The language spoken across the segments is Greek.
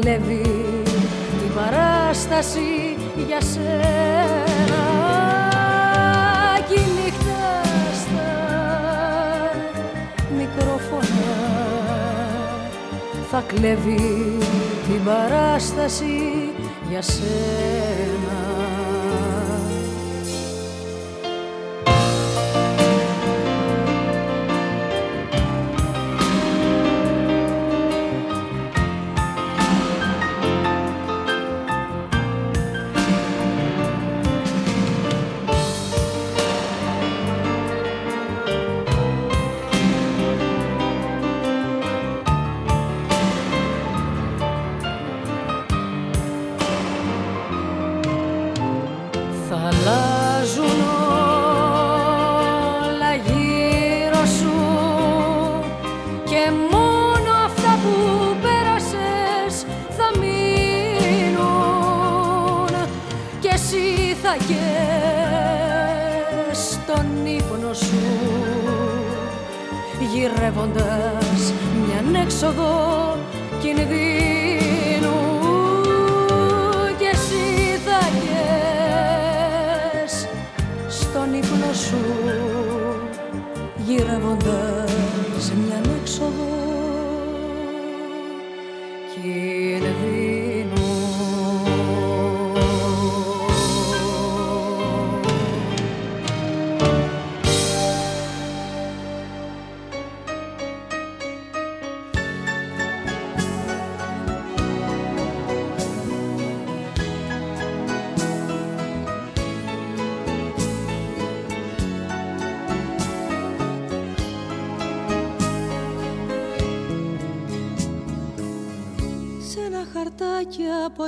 κλέβει την παράσταση για σένα. Κι μικρόφωνα θα κλέβει την παράσταση για σένα.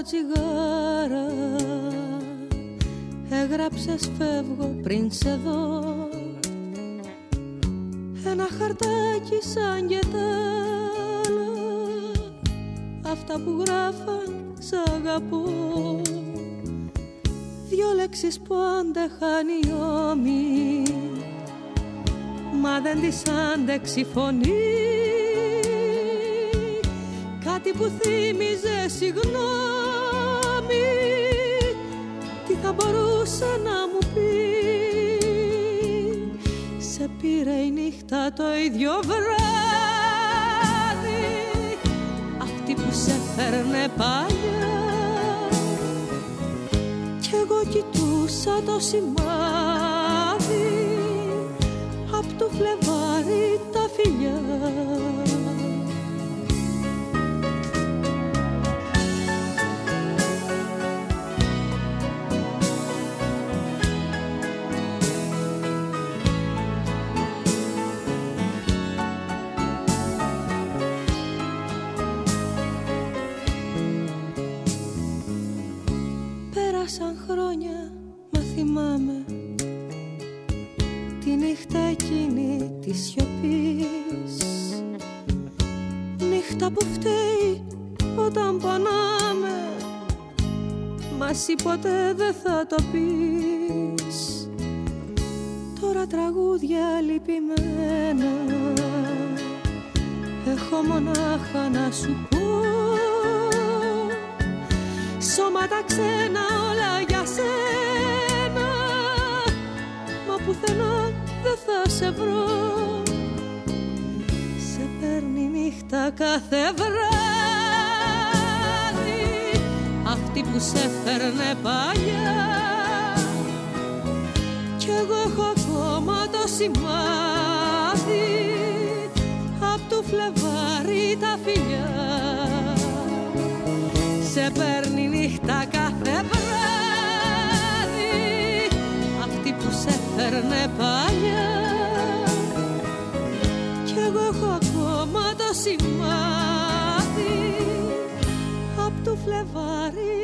Τσιγάρα. Έγραψες φεύγω πριν σε δω Ένα χαρτάκι σαν και τα Αυτά που γράφαν σ' αγαπώ Δυο λέξεις που αντέχαν οι ώμοι Μα δεν τις άντεξε φωνή σε φέρνε εσύ ποτέ δεν θα το πεις. Τώρα τραγούδια λυπημένα Έχω μονάχα να σου πω. Σώματα ξένα όλα για σένα Μα πουθενά δεν θα σε βρω. Σε παίρνει νύχτα κάθε βράδυ που σε φέρνε παλιά. Κι εγώ έχω ακόμα το σημάδι απ' του φλεβάρι τα φιλιά. Σε παίρνει νύχτα κάθε βράδυ αυτή που σε φέρνε παλιά απ'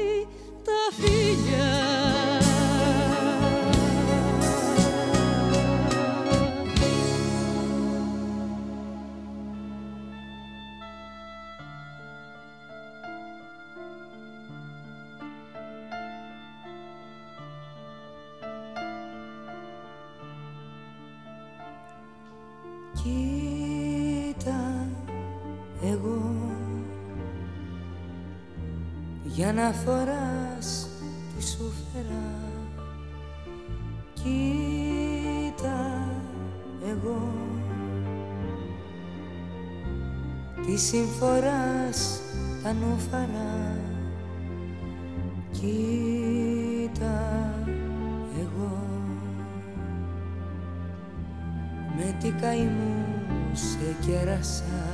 για να φοράς τη σου φέρα. Κοίτα εγώ τι συμφοράς τα νουφαρά. Κοίτα εγώ με τι καημούς σε κέρασα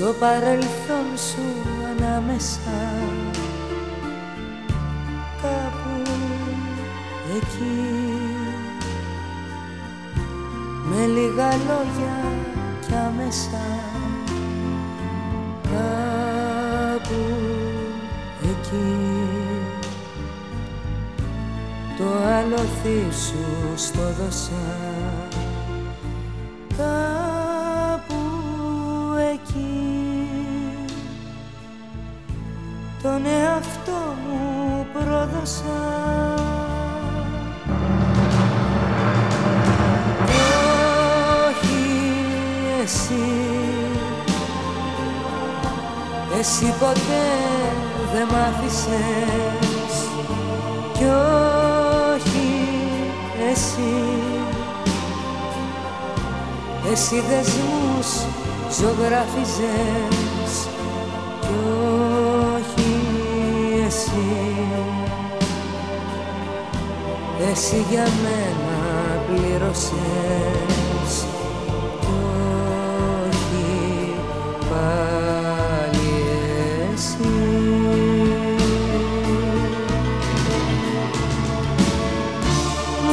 στο παρελθόν σου ανάμεσα. Κάπου εκεί. Με λίγα λόγια κι άμεσα. Κάπου εκεί. Το άλλο σου στο δώσα πλήρωσα Όχι εσύ. Εσύ ποτέ δεν μ' άφησες. Κι όχι εσύ. Εσύ δεσμούς ζωγράφιζες Εσύ για μένα πλήρωσες. Κι όχι πάλι εσύ.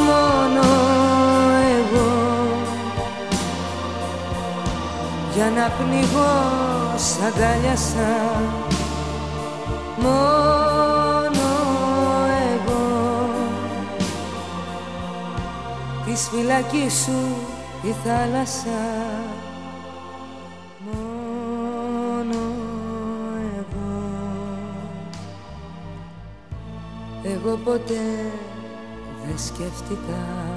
Μόνο εγώ. Για να πνιγώ σ' αγκάλιασα. Μόνο Της φυλακής σου η θάλασσα. Μόνο εγώ. Εγώ ποτέ δεν σκέφτηκα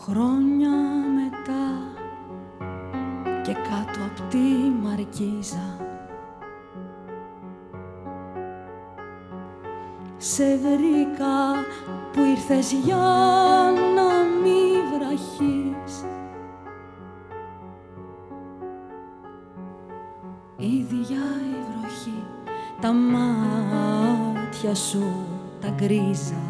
Χρόνια μετά και κάτω από τη μαρκίζα. Σε βρήκα που ήρθες για να μη βραχείς. Ίδια η βροχή, τα μάτια σου τα γκρίζα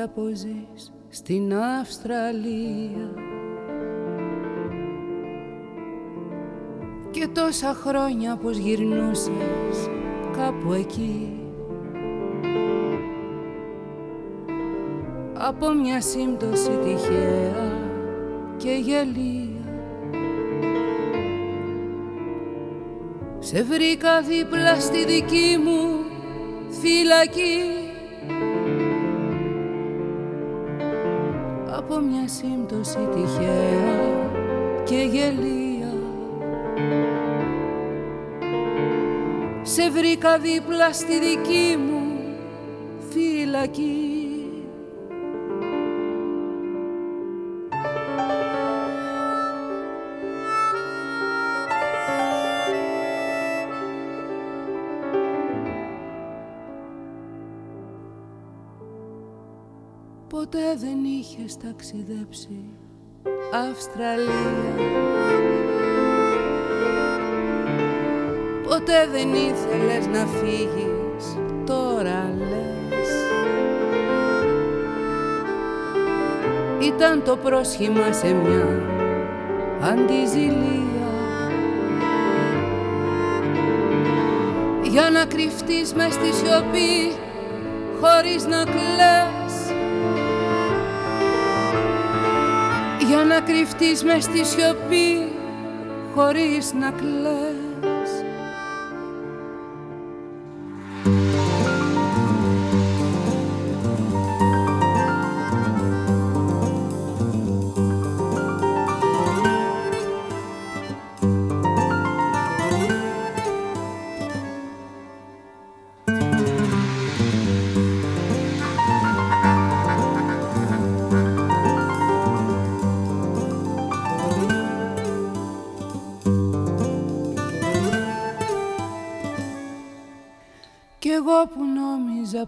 νόμιζα πως ζεις στην Αυστραλία. Και τόσα χρόνια πως γυρνούσες κάπου εκεί. Από μια σύμπτωση τυχαία και γελία. Σε βρήκα δίπλα στη δική μου φυλακή μια σύμπτωση τυχαία και γελία. Σε βρήκα δίπλα στη δική μου φυλακή δεν είχες ταξιδέψει. Αυστραλία. Ποτέ δεν ήθελες να φύγεις. Τώρα λες. Ήταν το πρόσχημα σε μια αντιζηλία. Για να κρυφτείς μες στη σιωπή χωρίς να κλαις να κρυφτείς μες στη σιωπή χωρίς να κλαις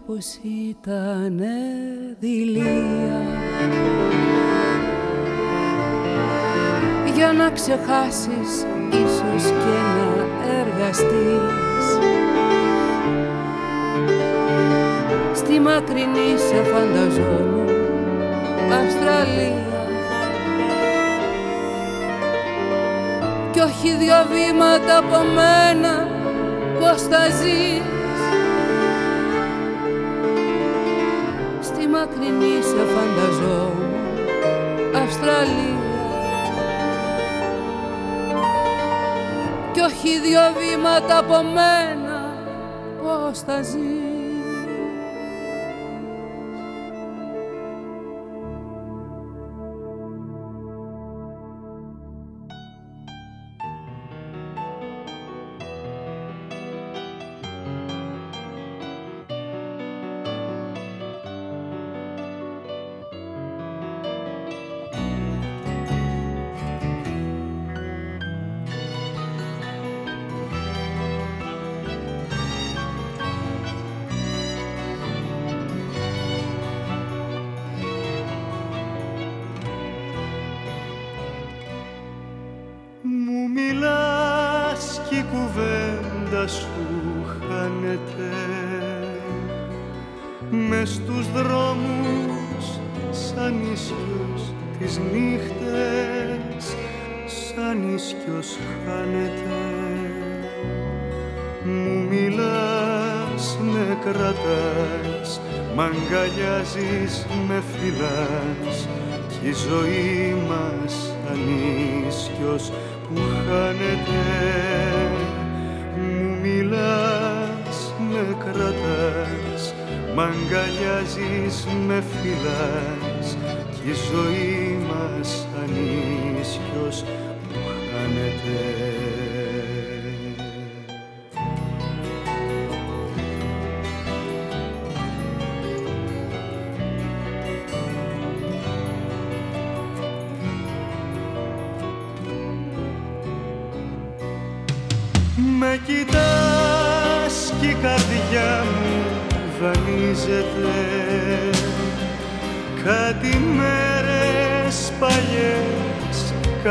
νόμιζα πως ήταν δειλία Για να ξεχάσεις ίσως και να εργαστείς. Στη μακρινή σε φανταζόμουν Αυστραλία. Κι όχι δυο βήματα από μένα πως θα ζεις Αυστραλία Κι όχι δυο βήματα από μένα. Πως θα ζεις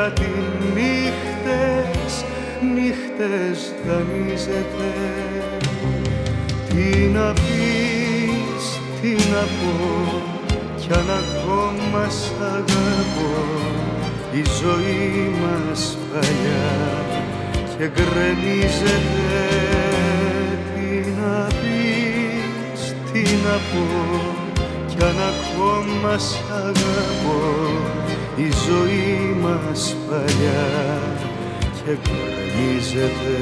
παλιές, κάτι νύχτες, νύχτες δανείζεται. Τι να πεις, τι να πω, κι αν ακόμα σ' αγαπώ. Η ζωή μας παλιά και γκρεμίζεται. Τι να πεις, τι να πω κι αν ακόμα σ' αγαπώ η ζωή μας παλιά και γκρεμίζεται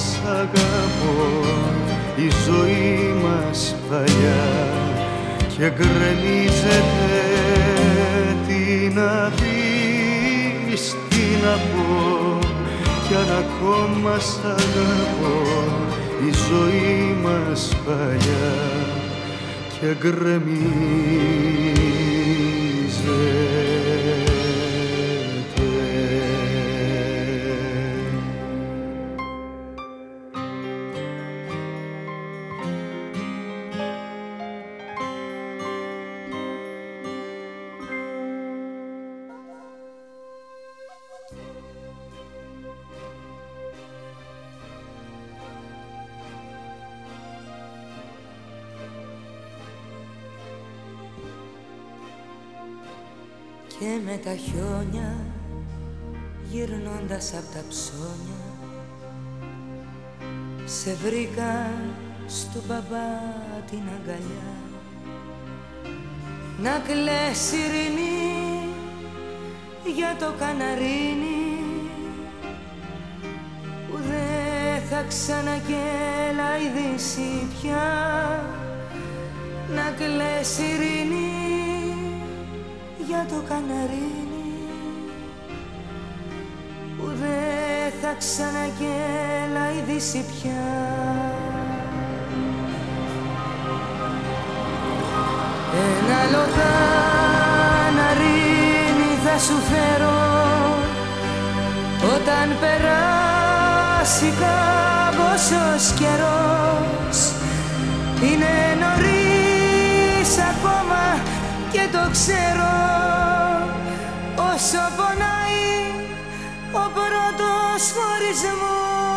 σ' αγαπώ η ζωή μας παλιά και γκρεμίζεται τι να πεις, τι να πω κι αν ακόμα σ' αγαπώ η ζωή μας παλιά και γκρεμίζεται τα χιόνια γυρνώντας απ' τα ψώνια. Σε βρήκα στο μπαμπά την αγκαλιά. Να κλαις ειρηνή για το καναρίνι. Που δεν θα ξανακέλαηδήσει πια. Να κλαις ειρηνή για το καναρίνι που δεν θα ξανακέλαηδήσει πια. Ένα άλλο καναρίνι θα σου φέρω όταν περάσει κάμποσος καιρός. Είναι νωρίς ακόμα και το ξέρω. Όσο πονάει ο πρώτος χωρισμός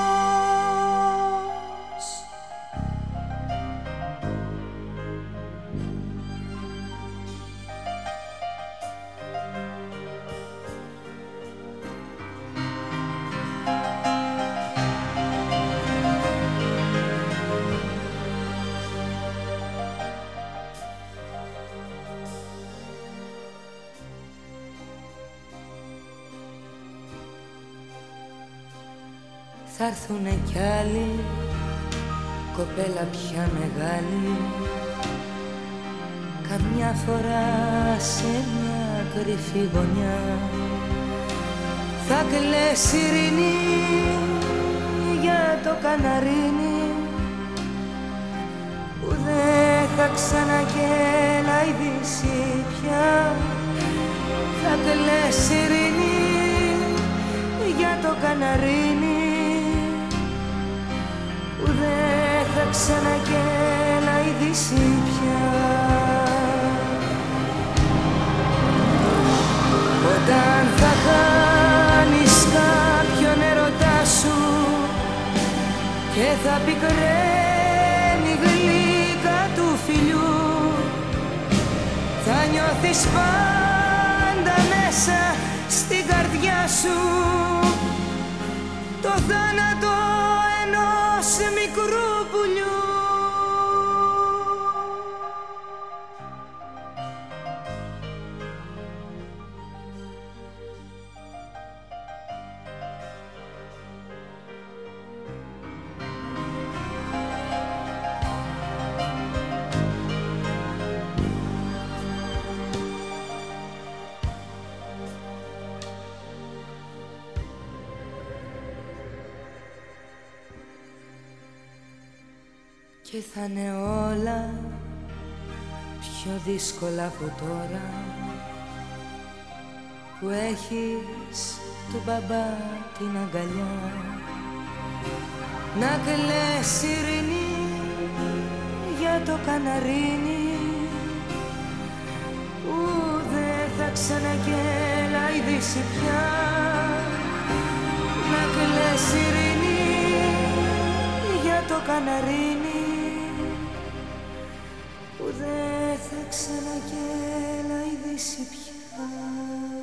έρθουνε κι άλλοι κοπέλα πια μεγάλη. Καμιά φορά σε μια κρυφή γωνιά. Θα κλαις ειρηνή για το καναρίνι που δεν θα ξανακέλαηδήσει πια. Θα κλαις ειρηνή καναρίνι ξαναγέλα η δύση πια. Όταν θα χάνεις κάποιον ερωτά σου και θα πικραίνει γλύκα του φιλιού θα νιώθεις πάντα μέσα στην καρδιά σου. Το θάνατο Και θα είναι όλα πιο δύσκολα από τώρα. Που έχεις του μπαμπά την αγκαλιά. Να κλαις ειρηνή για το καναρίνι. Που δεν θα ξαναγέλα η δύση πια να κλαις ειρηνή για το καναρίνι που δεν θα ξαναγέλα η δύση πια.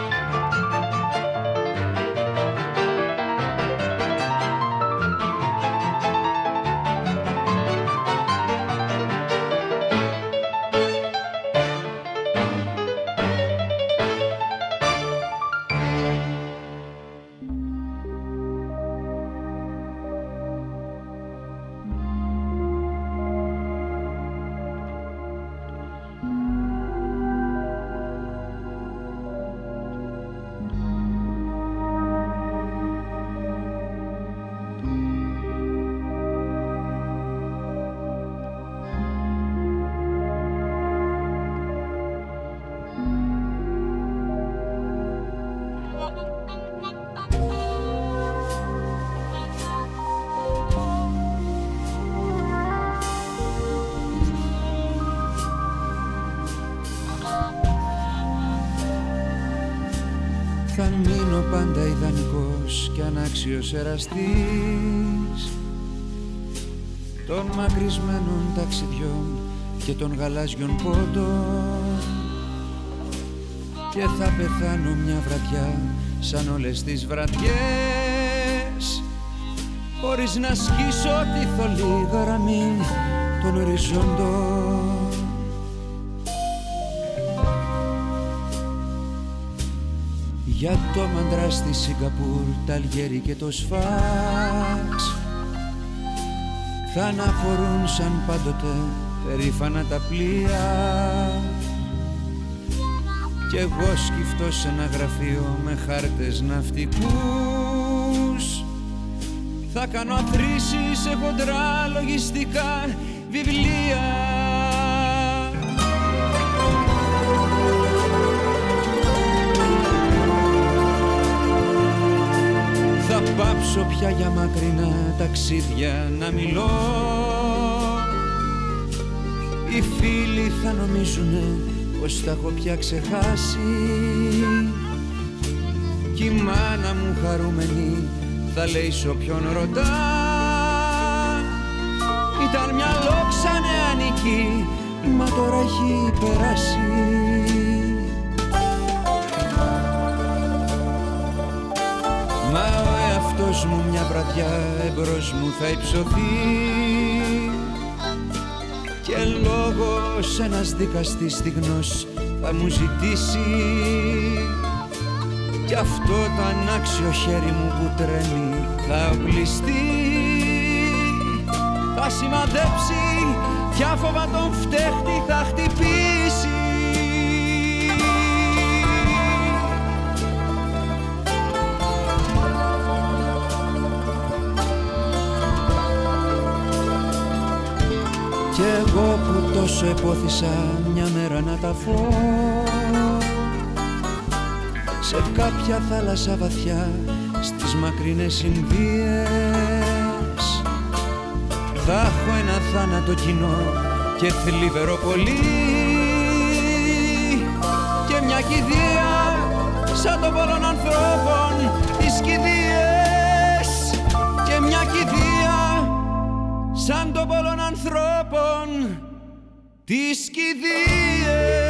Άξιος εραστής των μακρισμένων ταξιδιών και των γαλάζιων πόντων και θα πεθάνω μια βραδιά σαν όλες τις βραδιές χωρίς να σκίσω τη θολή γραμμή των οριζόντων Για το μαντρά στη Σιγκαπούρ, τα Αλγέρι και το Σφάξ. Θα αναφορούν σαν πάντοτε περήφανα τα πλοία. Κι εγώ σκυφτώ σε ένα γραφείο με χάρτες ναυτικούς. Θα κάνω αθροίσεις σε χοντρά λογιστικά βιβλία πάψω πια για μακρινά ταξίδια να μιλώ. Οι φίλοι θα νομίζουνε πως τα έχω πια ξεχάσει. Κι η μάνα μου χαρούμενη θα λέει σ' όποιον ρωτά. Ήταν μια λόξα νεανική μα τώρα έχει περάσει βραδιά εμπρός μου θα υψωθεί. Και και λόγος ένας δικαστής στιγνός θα μου ζητήσει. Κι αυτό το ανάξιο χέρι μου που τρέμει θα οπλιστεί. Θα σημαδέψει κι άφοβα τον φταίχτη θα χτυπήσει τόσο επόθησα μια μέρα να τα φω. Σε κάποια θάλασσα βαθιά στις μακρινές Ινδίες. Θα έχω ένα θάνατο κοινό και θλιβερό πολύ. Και μια κηδεία σαν των πολλών ανθρώπων τις κηδείες. Και μια κηδεία σαν των πολλών ανθρώπων τις κηδείες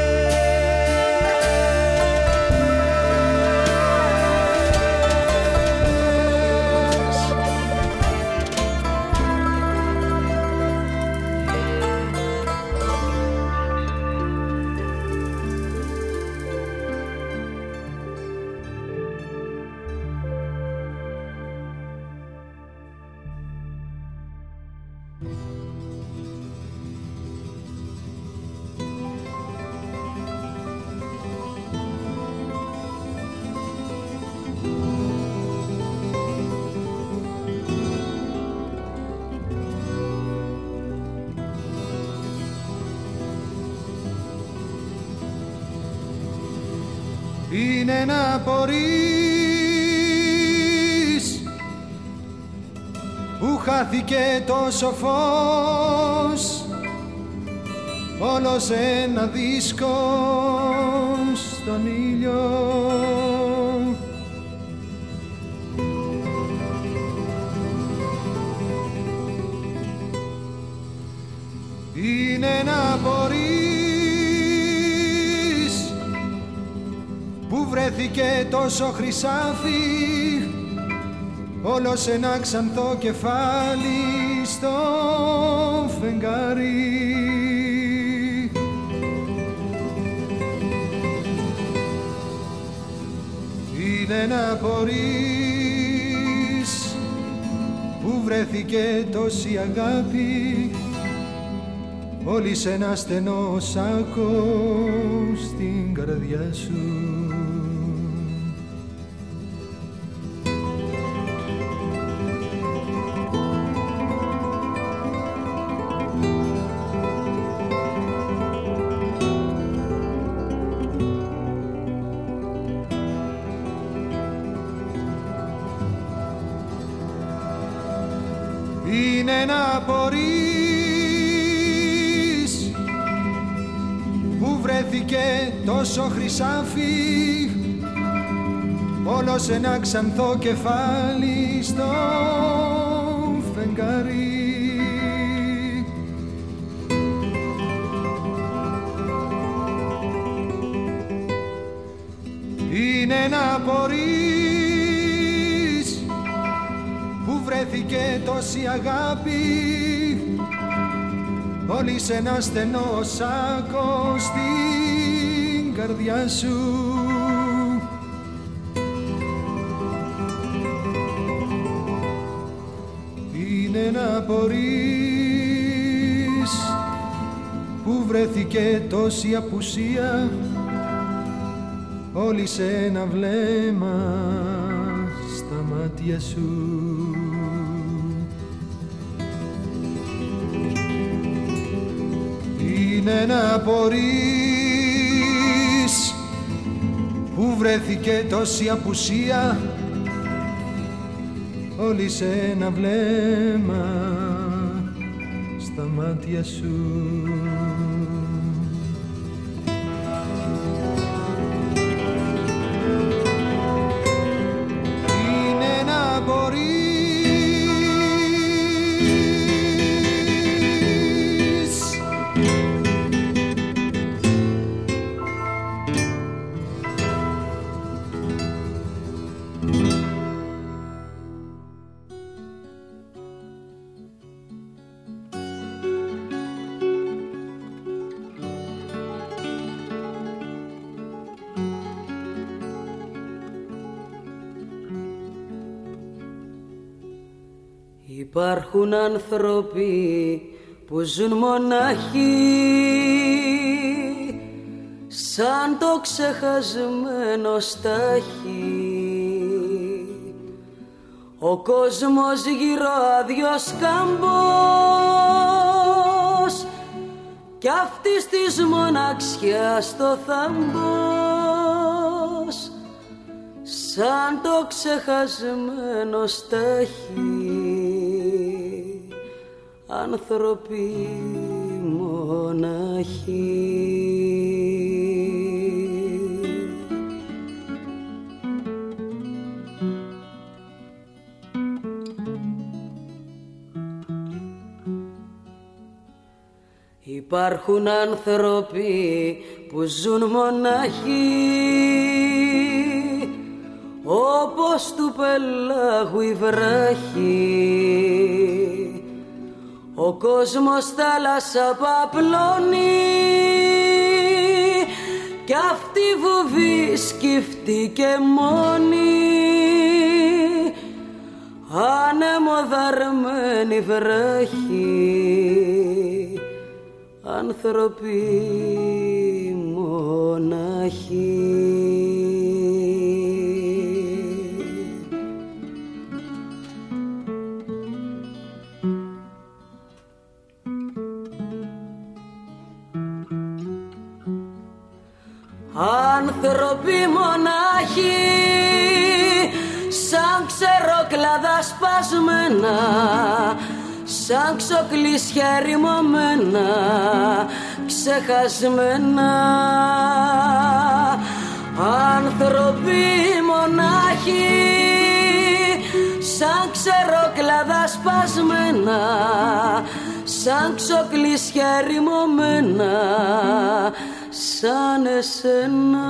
είναι να μπορείς που χάθηκε τόσο φως όλος ένα δίσκο στον ήλιο. Είναι να μπορείς βρέθηκε τόσο χρυσάφι. Όλος σε ένα ξανθό κεφάλι στο φεγγάρι. Είναι να μπορείς που βρέθηκε τόση αγάπη. Όλοι σε ένα στενό σάκο στην καρδιά σου βρέθηκε τόσο χρυσάφι όλος σε ένα ξανθό κεφάλι στο φεγγάρι. Είναι να μπορείς που βρέθηκε τόση αγάπη. Όλοι σε ένα στενό σάκο στην καρδιά σου. Είναι να μπορείς που βρέθηκε τόση απουσία όλοι σε ένα βλέμμα στα μάτια σου. Είναι να μπορείς βρέθηκε τόση απουσία. Όλοι σε ένα βλέμμα στα μάτια σου Υπάρχουν άνθρωποι που ζουν μοναχοί σαν το ξεχασμένο στάχι. Ο κόσμος γύρω άδειος κάμπος. Κι αυτής της μοναξιάς το θάμπος. Σαν το ξεχασμένο στάχι άνθρωποι μοναχοί. Υπάρχουν άνθρωποι που ζουν μοναχοί όπως του πελάγου η βράχη ο κόσμος θάλασσα παπλώνει κι αυτή βουβή σκυφτεί και μόνη ανεμοδαρμένη βράχη άνθρωποι μοναχοί. Άνθρωποι μονάχοι σαν ξεροκλάδα σπασμένα σαν ξοκλήσια ρημωμένα ξεχασμένα. Άνθρωποι μονάχοι σαν ξεροκλάδα σπασμένα σαν ξοκλήσια ρημωμένα σαν εσένα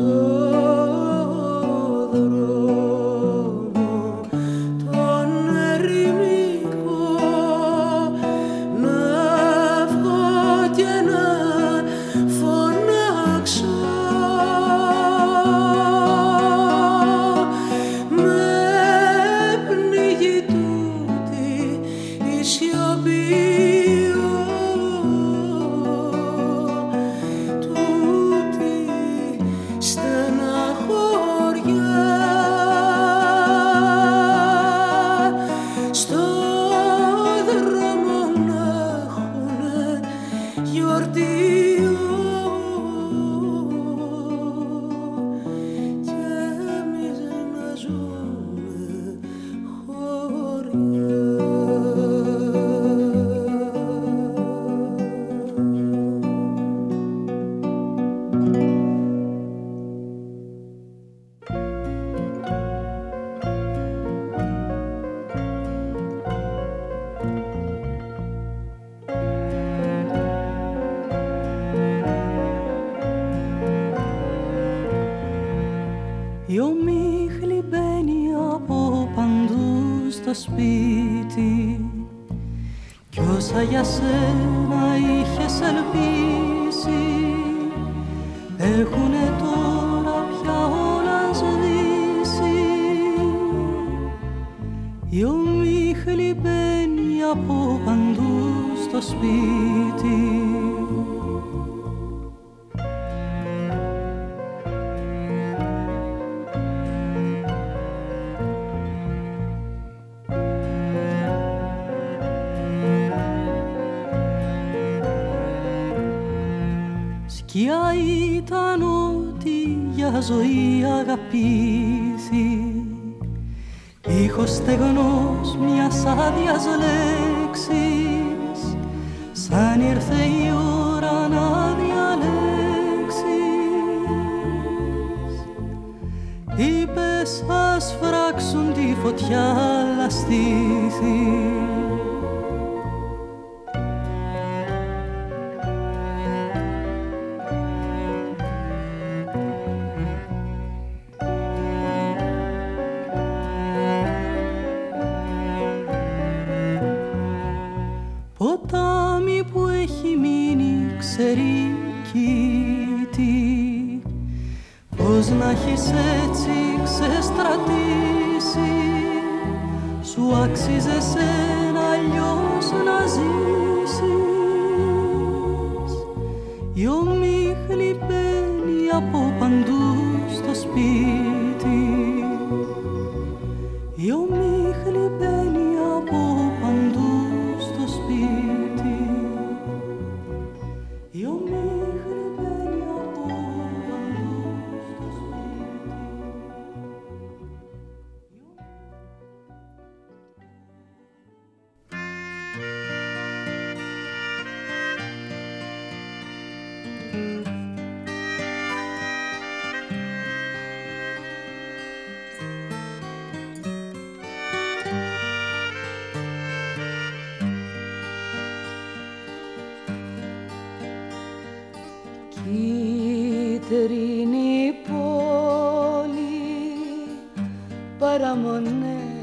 Oh.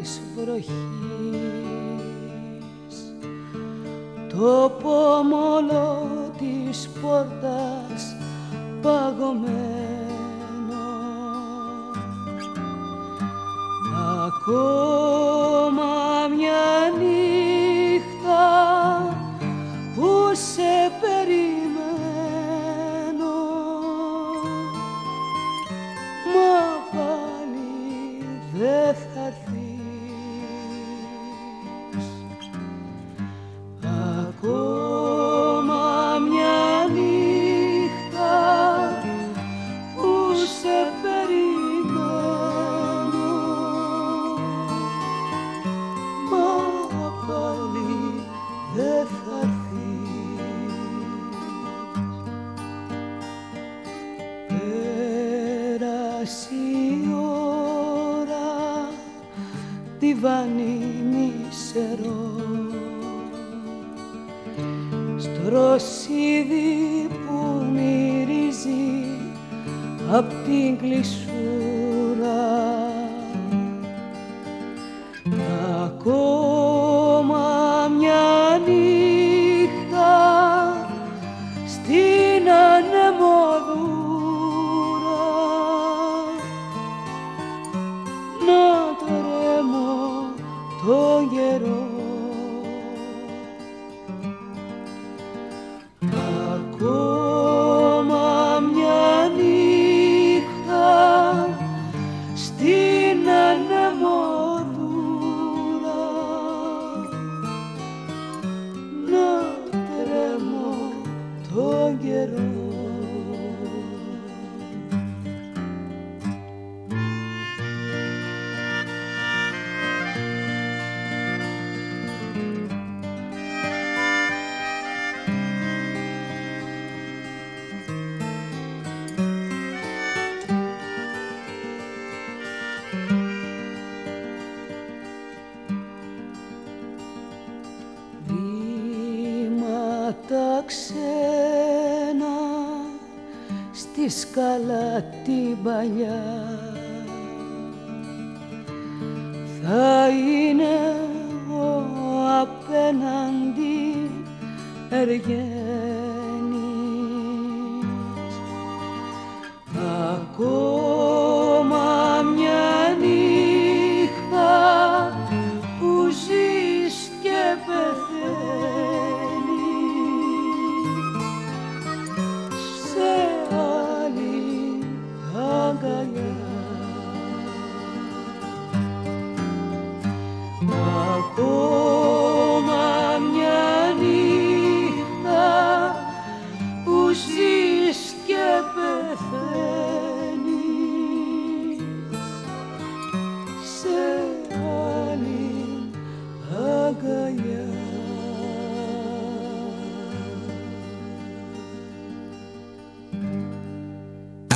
Σκάλα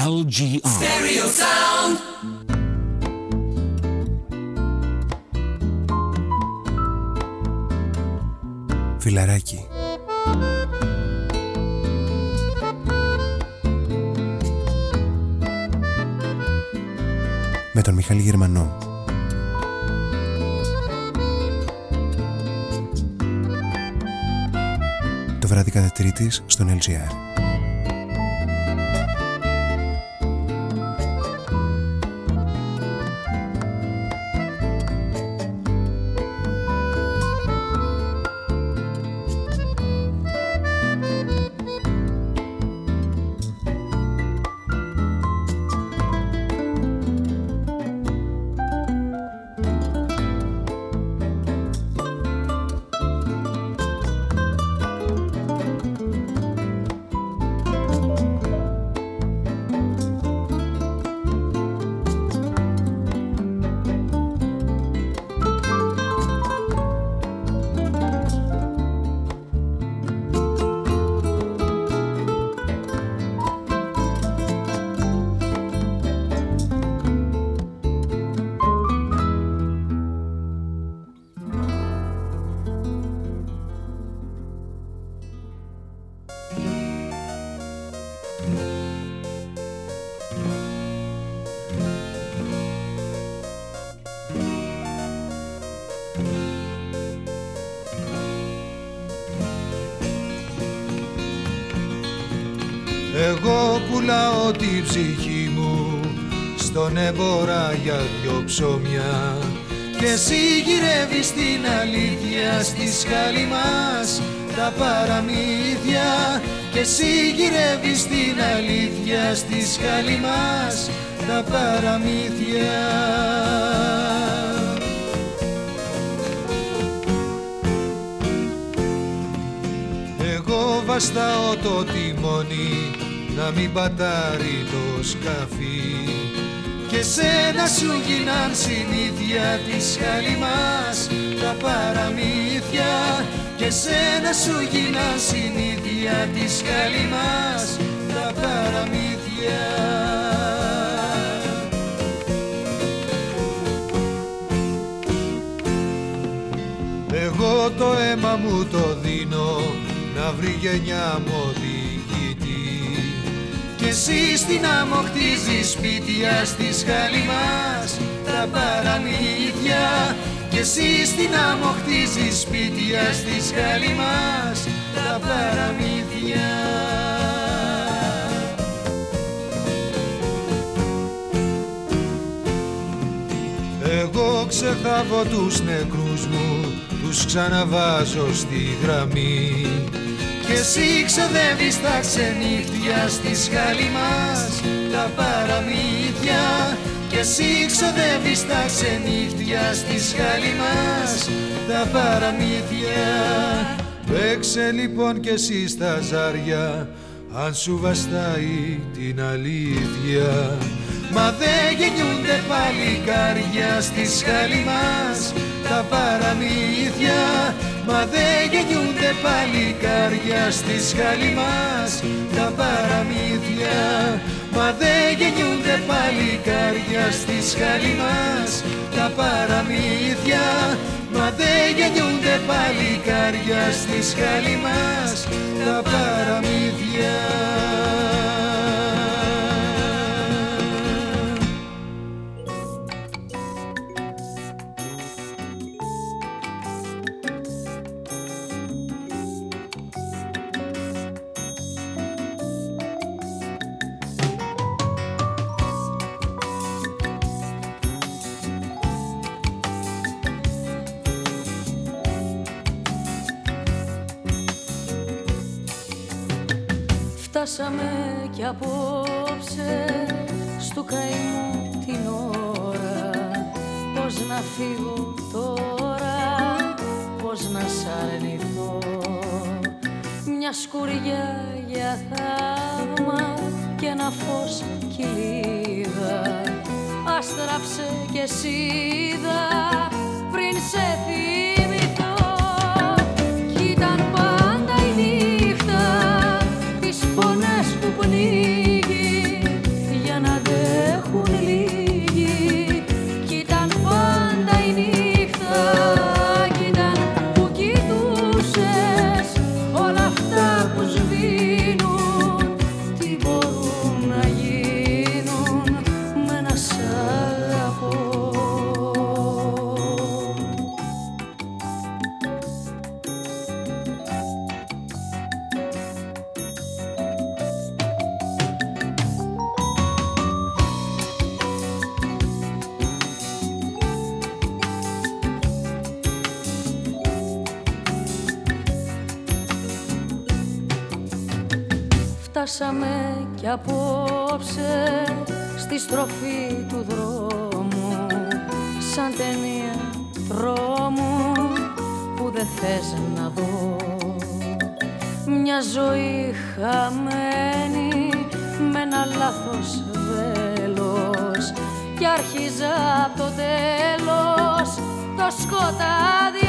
LGR. Φιλαράκι. Με τον Μιχάλη Γερμανό. Το βράδυ κατά τρίτης στον LGR. Στη γραμμή. Και εσύ ξοδεύεις τα ξενύχτια στη σχάλη μας τα παραμύθια. Και εσύ ξοδεύεις τα ξενύχτια στη σχάλη μας τα παραμύθια. Παίξε λοιπόν κι εσύ στα ζάρια αν σου βαστάει την αλήθεια. Μα δεν γεννιούνται παλικάρια στη σχάλη μας. Τα παραμύθια Μα δεν γεννιούνται παλικάρια στη σχάλη μας. Τα παραμύθια Μα δεν γεννιούνται παλικάρια στη σχάλη μας. Τα παραμύθια Μα δεν γεννιούνται παλικάρια στη σχάλη μας. Τα παραμύθια και κι απόψε στο καημού την ώρα. Πώς να φύγω τώρα, πώς να σ' αρνηθώ. Μια σκουριά για θαύμα και ένα φως κοιλίδα. Άστραψε και σίδα πριν σε θυμώ και κι απόψε στη στροφή του δρόμου. Σαν ταινία τρόμου που δεν θες να δω. Μια ζωή χαμένη με ένα λάθος βέλος. Και άρχιζα από το τέλος το σκοτάδι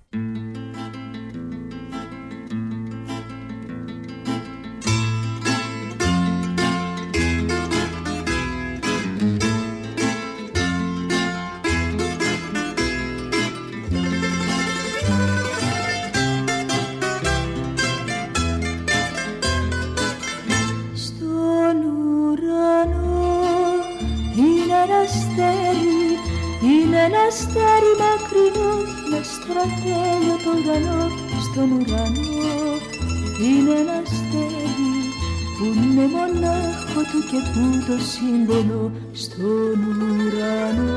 το σύμπονο στον ουρανό.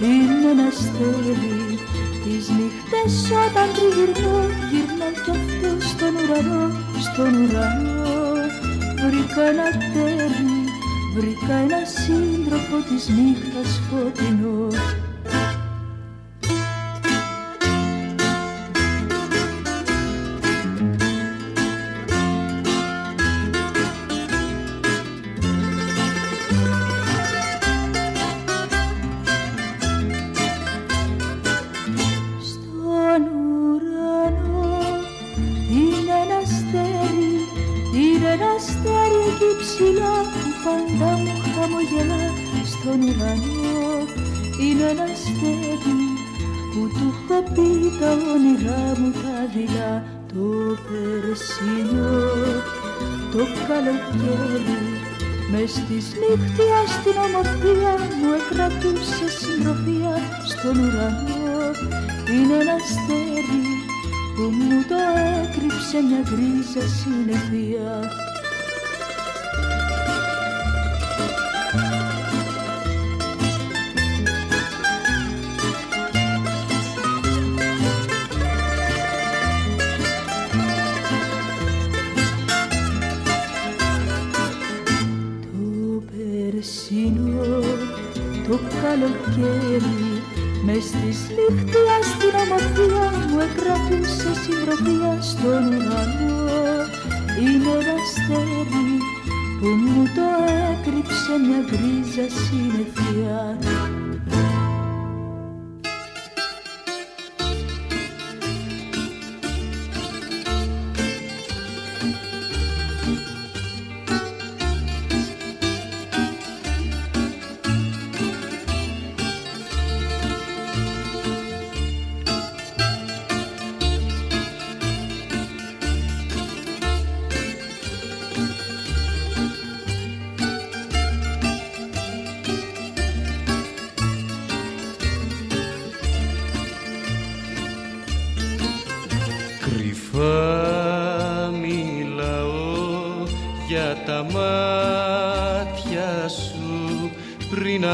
Είναι ένα αστέρι τις νύχτες όταν τριγυρνώ γυρνά κι αυτό στον ουρανό, στον ουρανό. Βρήκα ένα τέρι, βρήκα ένα σύντροφο της νύχτας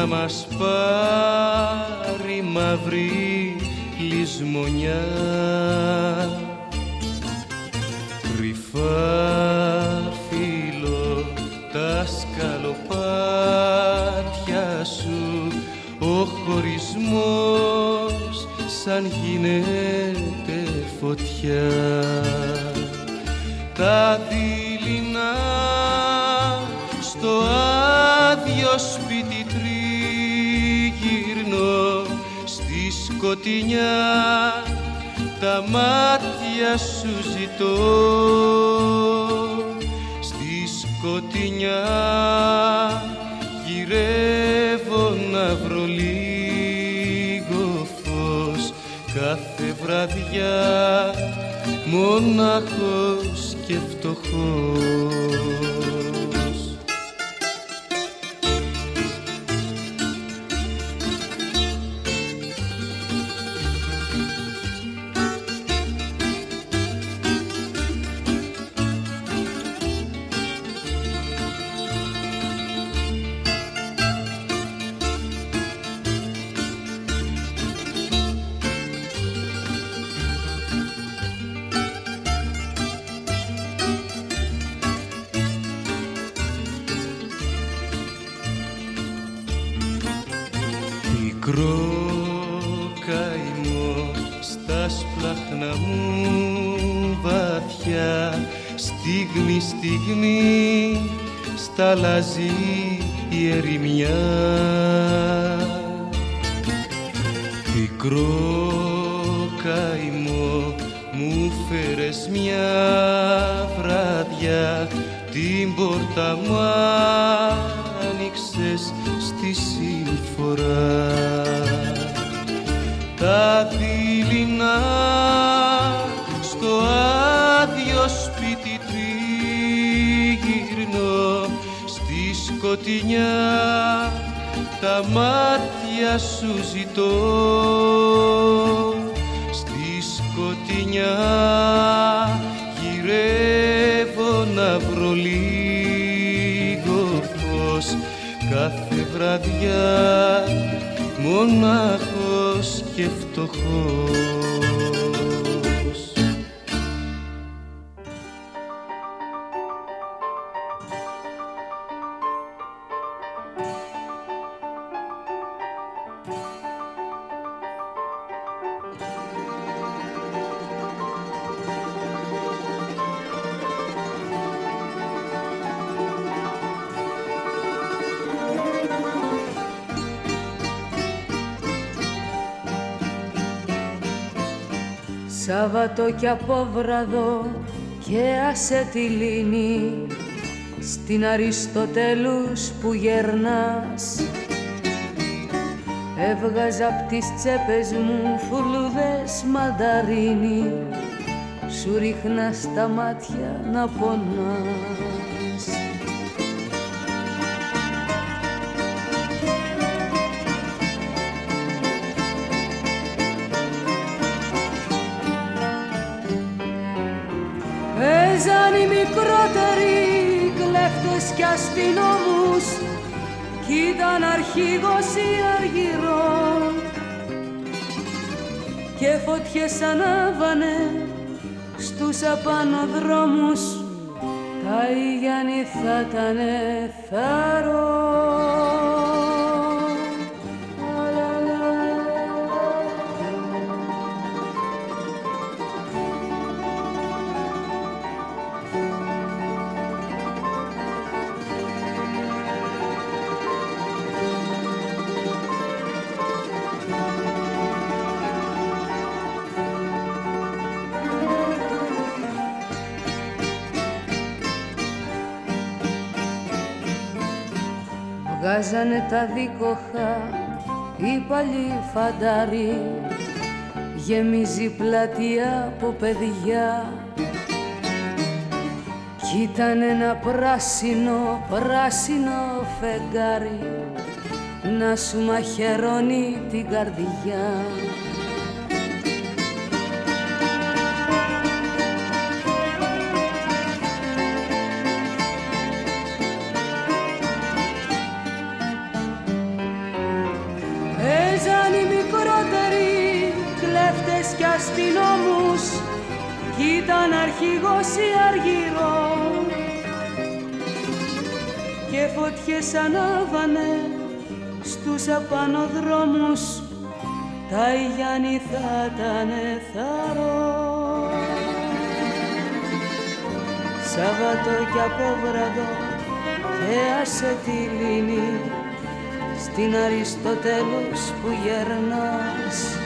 μας πάρει μαύρη λησμονιά μάτια σου ζητώ. Στη σκοτεινιά γυρεύω να βρω λίγο φως. Κάθε βραδιά μονάχος και φτωχός αλλάζει η ερημιά. Πικρό καημό μου φέρες μια βράδια την πόρτα μου Σάββατο κι βραδό και άσε τη λύνη. Στην Αριστοτέλους που γερνάς. Έβγαζα απ' τις τσέπες μου φουλούδες μανταρίνι. Σου ρίχνα στα μάτια να πονάς Παίζαν οι μικρότεροι κλέφτες κι αστυνόμους κι ήταν αρχηγός ή αργυρός. Και φωτιές ανάβανε στους απανοδρόμους τα Ιγιάννη θα ήταν θαρό Βγάζανε τα δίκοχα οι παλιοί φαντάροι γεμίζει πλατεία από παιδιά. Κι ήταν ένα πράσινο, πράσινο φεγγάρι να σου μαχαιρώνει την καρδιά ήταν αρχηγός η αργυρός. Και φωτιές ανάβανε στους απανοδρόμους τα Γιάννη θα ήταν θαρό Σαββατό κι απόβραδο και άσε τη λύνη στην Αριστοτέλους που γερνάς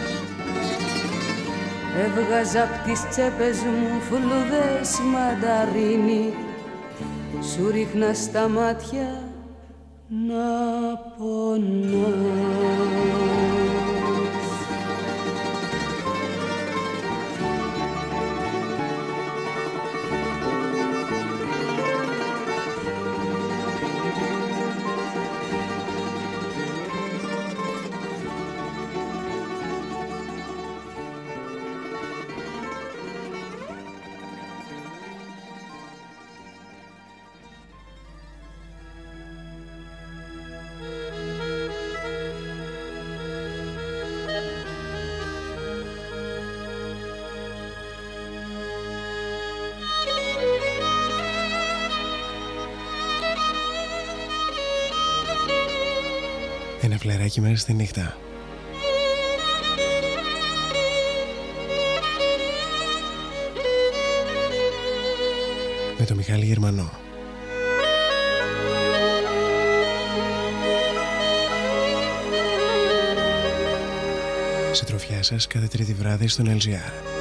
Έβγαζα απ' τις τσέπες μου φλουδές μανταρίνι. Σου ρίχνα στα μάτια να πονάς φλεράκι μέσα στη νύχτα. Με το Μιχάλη Γερμανό. Συντροφιά σας κάθε τρίτη βράδυ στον LGR.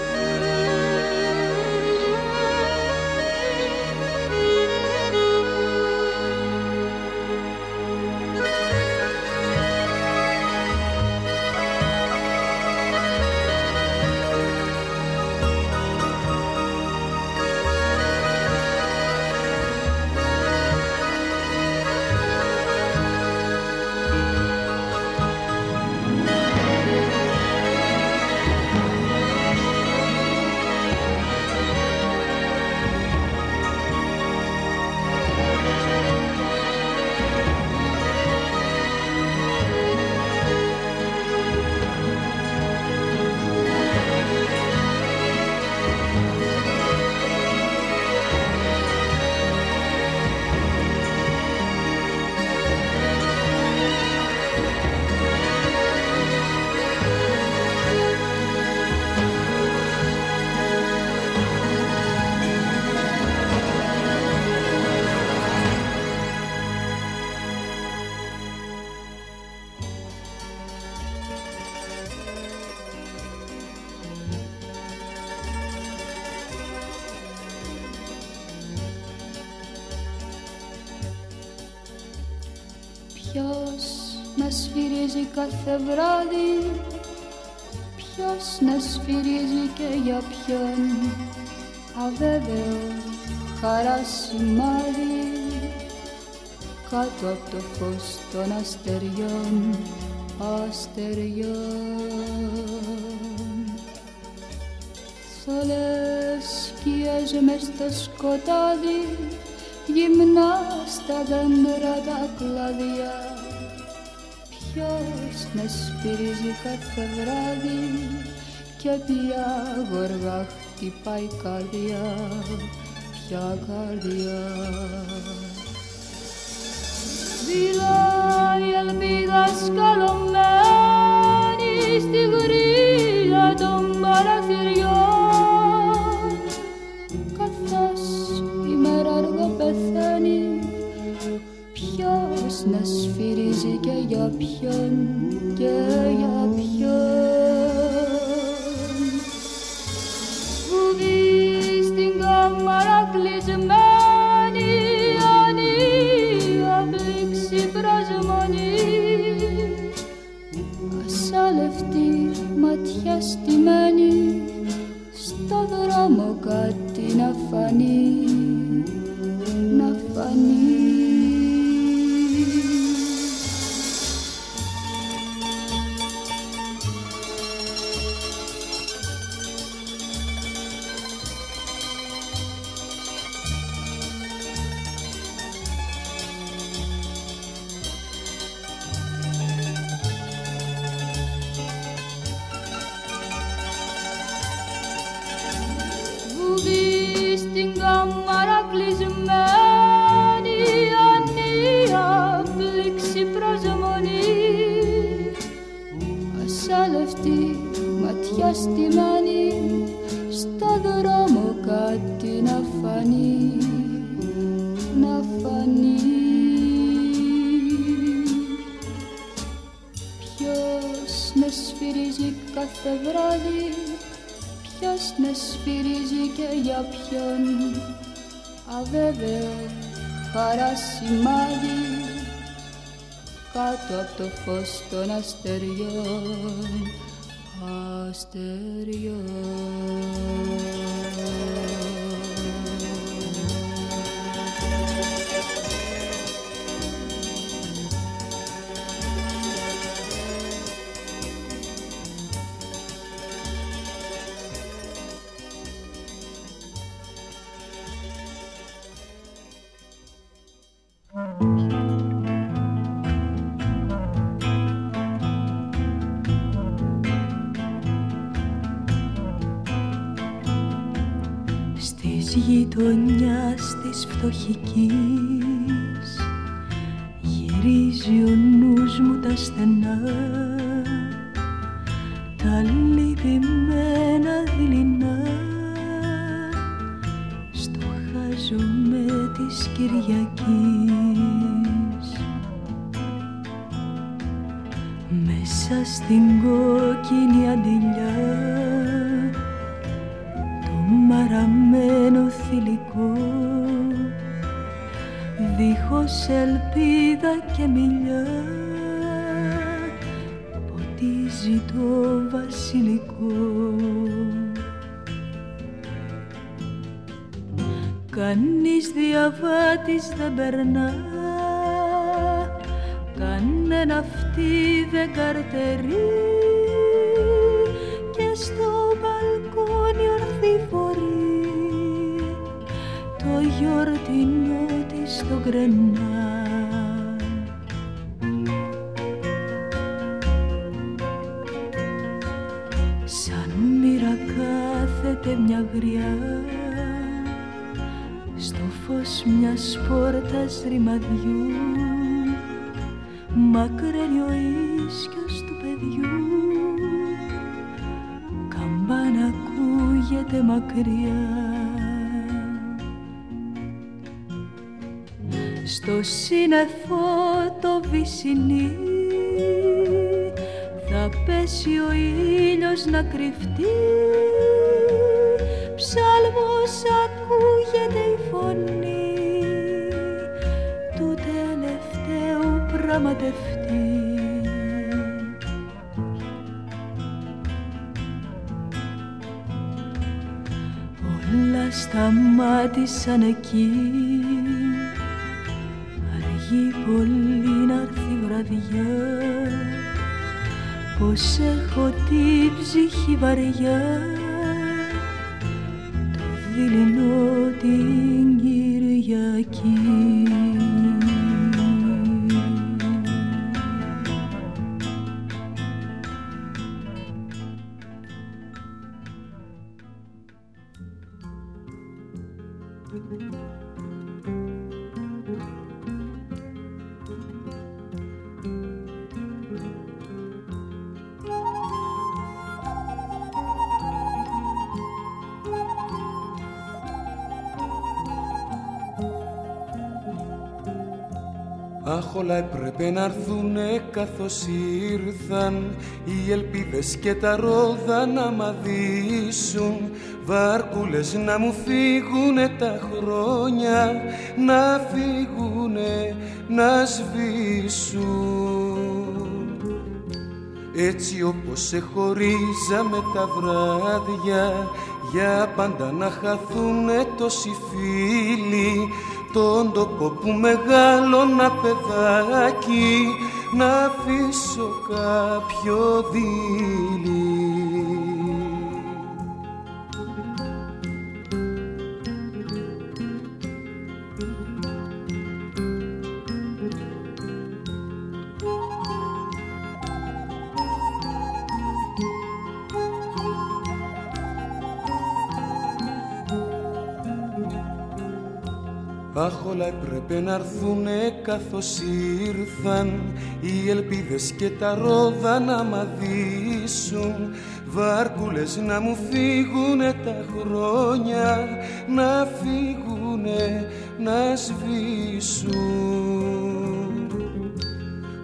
Κάθε βράδυ Ποιος να σφυρίζει και για ποιον. Αβέβαιο χαρά σημάδι Κάτω από το φως των αστεριών. Αστεριών. Θολές σκιές μες στο σκοτάδι Γυμνά στα δέντρα τα κλαδιά. ποιος με σπυρίζει κάθε βράδυ και πια γοργά χτυπάει καρδιά, πια καρδιά. Σβηλάει η ελπίδα σκαλωμένη στη γρίλα των παραθυριών καθώς η μέρα αργό πεθαίνει ποιος να σφυρίζει και για ποιον; Να φανεί. Ποιος με σφυρίζει κάθε βράδυ Ποιος με σφυρίζει και για ποιον. Αβέβαιο χαρά σημάδι κάτω από το φως των αστεριών αστεριών της tabernáculo. Σταμάτησαν εκεί αργεί πολύ να έρθει βραδιά. Πως έχω την ψυχή βαριά όλα έπρεπε να έρθουνε καθώς ήρθαν. Οι ελπίδες και τα ρόδα να μαδίσουν βάρκουλες να μου φύγουνε τα χρόνια. Να φύγουνε να σβήσουν. Έτσι όπως σε χωρίζαμε τα βράδια για πάντα να χαθούνε τόσοι φίλοι τον τόπο που μεγάλωνα παιδάκι να αφήσω κάποιο δίλη Αχ όλα έπρεπε να έρθουνε καθώς ήρθαν Οι ελπίδες και τα ρόδα να μαδίσουν Βάρκουλες να μου φύγουνε τα χρόνια Να φύγουνε να σβήσουν.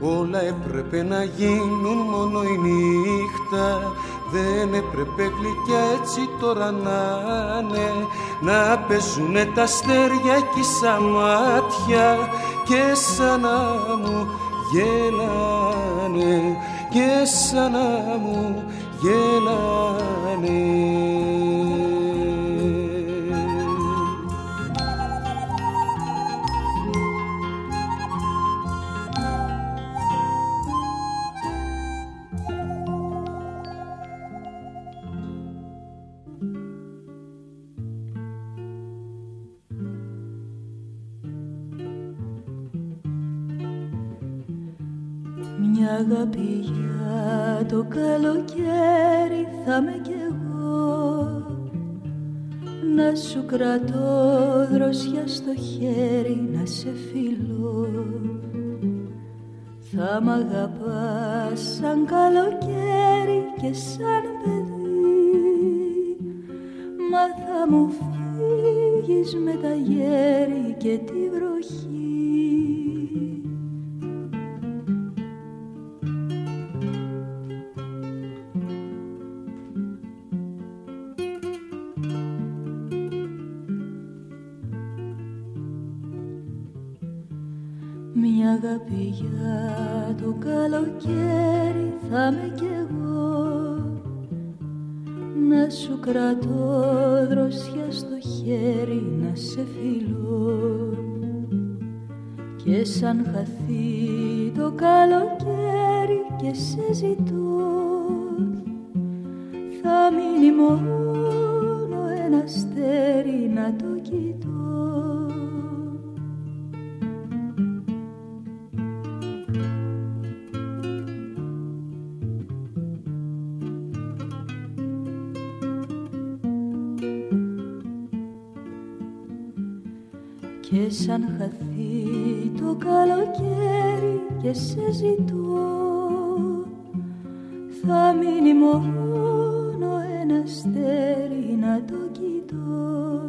Όλα έπρεπε να γίνουν μόνο η νύχτα δεν έπρεπε γλυκιά έτσι τώρα να είναι. Να παίζουνε τα αστέρια κι σαν μάτια Και σαν να μου γέλανε Και σαν να μου γέλανε αγάπη για το καλοκαίρι θα με κι εγώ. Να σου κρατώ δροσιά στο χέρι να σε φιλώ. Θα μ' αγαπάς σαν καλοκαίρι και σαν παιδί. Μα θα μου φύγεις με τα γέρι και τη βροχή αγάπη για το καλοκαίρι θα με κι εγώ. Να σου κρατώ δροσιά στο χέρι να σε φιλώ. Και σαν χαθεί το καλοκαίρι και σε ζητώ θα μείνει μόνο ένα αστέρι να το κοιτώ σαν χαθεί το καλοκαίρι και σε ζητώ θα μείνει μόνο ένας αστέρι να το κοιτώ.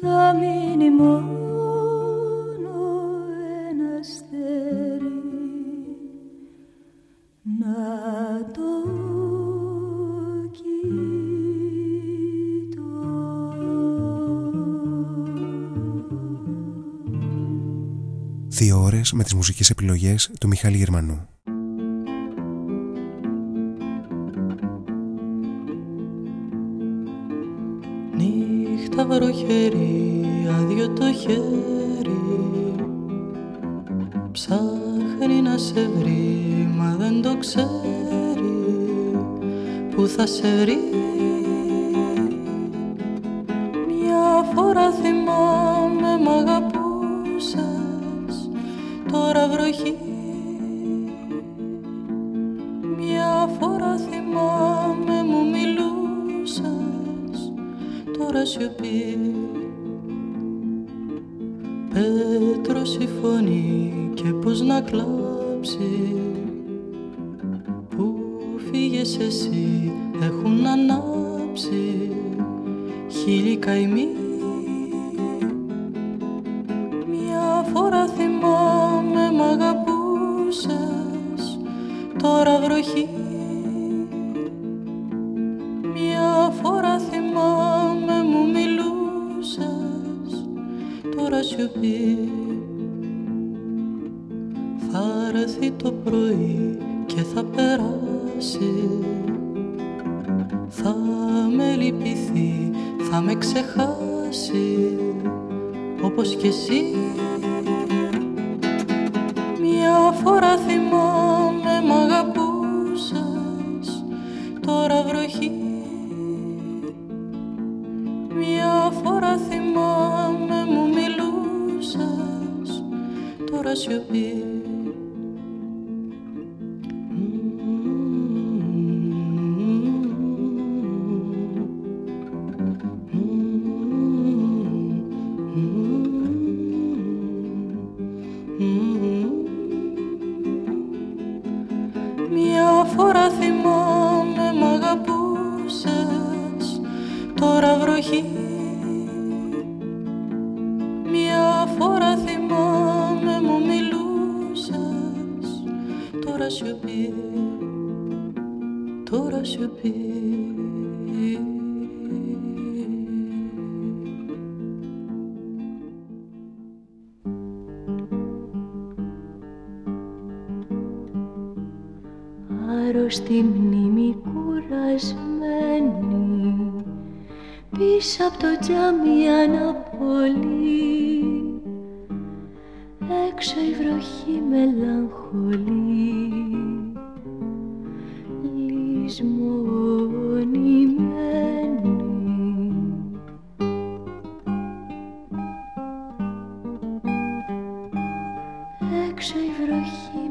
Θα μείνει μόνο με τις μουσικές επιλογές του Μιχάλη Γερμανού. Νύχτα βροχερή, άδειο το χέρι Ψάχνει να σε βρει, μα δεν το ξέρει Πού θα σε βρει; απόξε η βροχή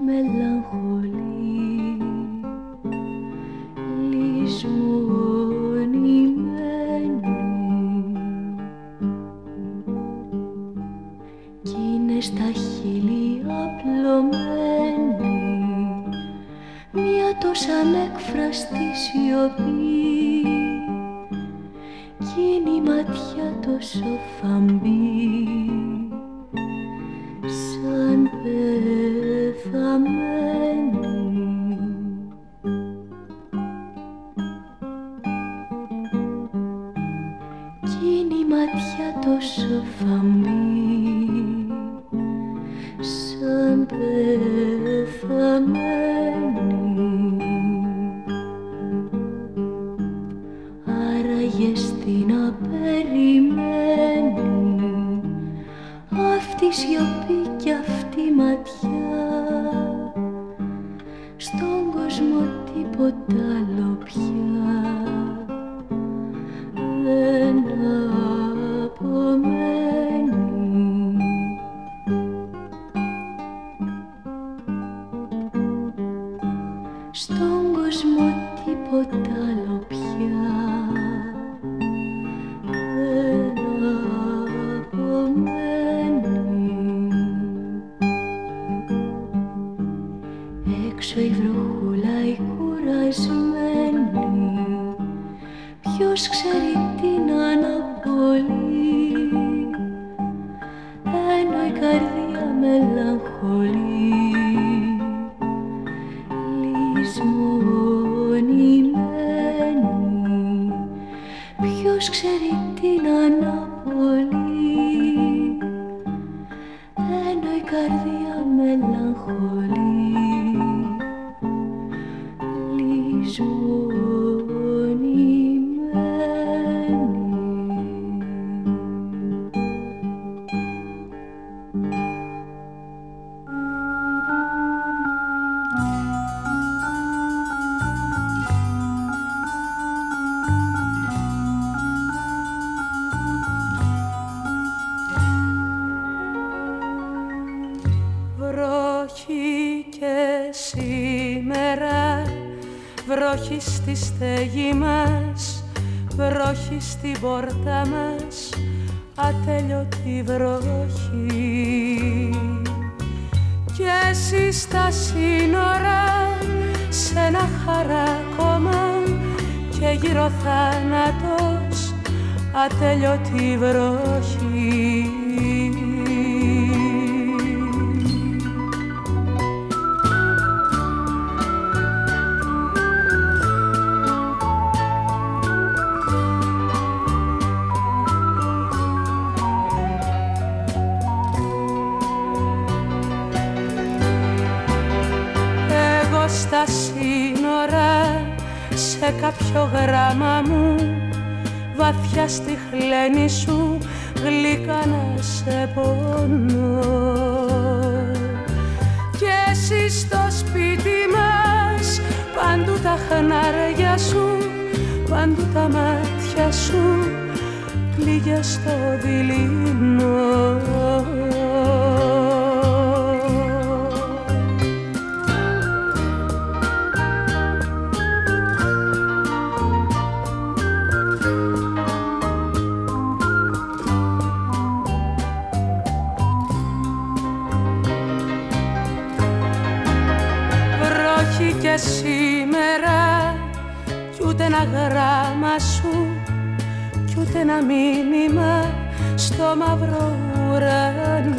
σου, παντού τα μάτια σου, πλήγια στο δειλινό. ένα μήνυμα στο μαυρό ουρανό.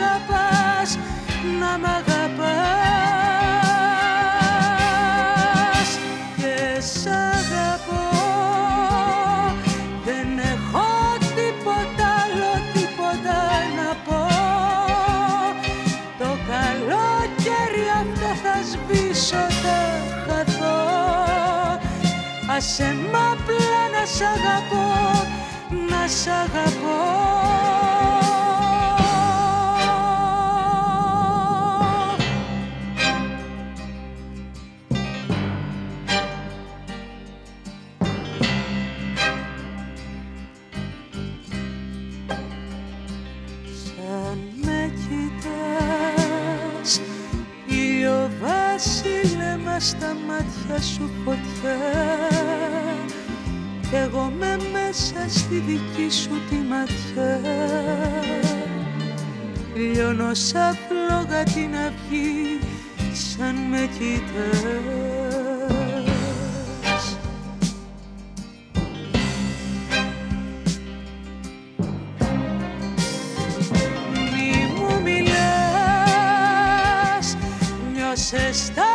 αγαπάς, να μ' αγαπάς. Και σ' αγαπώ δεν έχω τίποτα άλλο, τίποτα να πω. Το καλοκαίρι αυτό θα σβήσω, θα χαθώ. Άσε μ' απλά να σ' αγαπώ να σ' αγαπώ στα μάτια σου φωτιά. Κι εγώ με μέσα στη δική σου τη ματιά. Λιώνω σαν φλόγα την αυγή σαν με κοιτάς. Μη μου μιλάς, νιώσες τα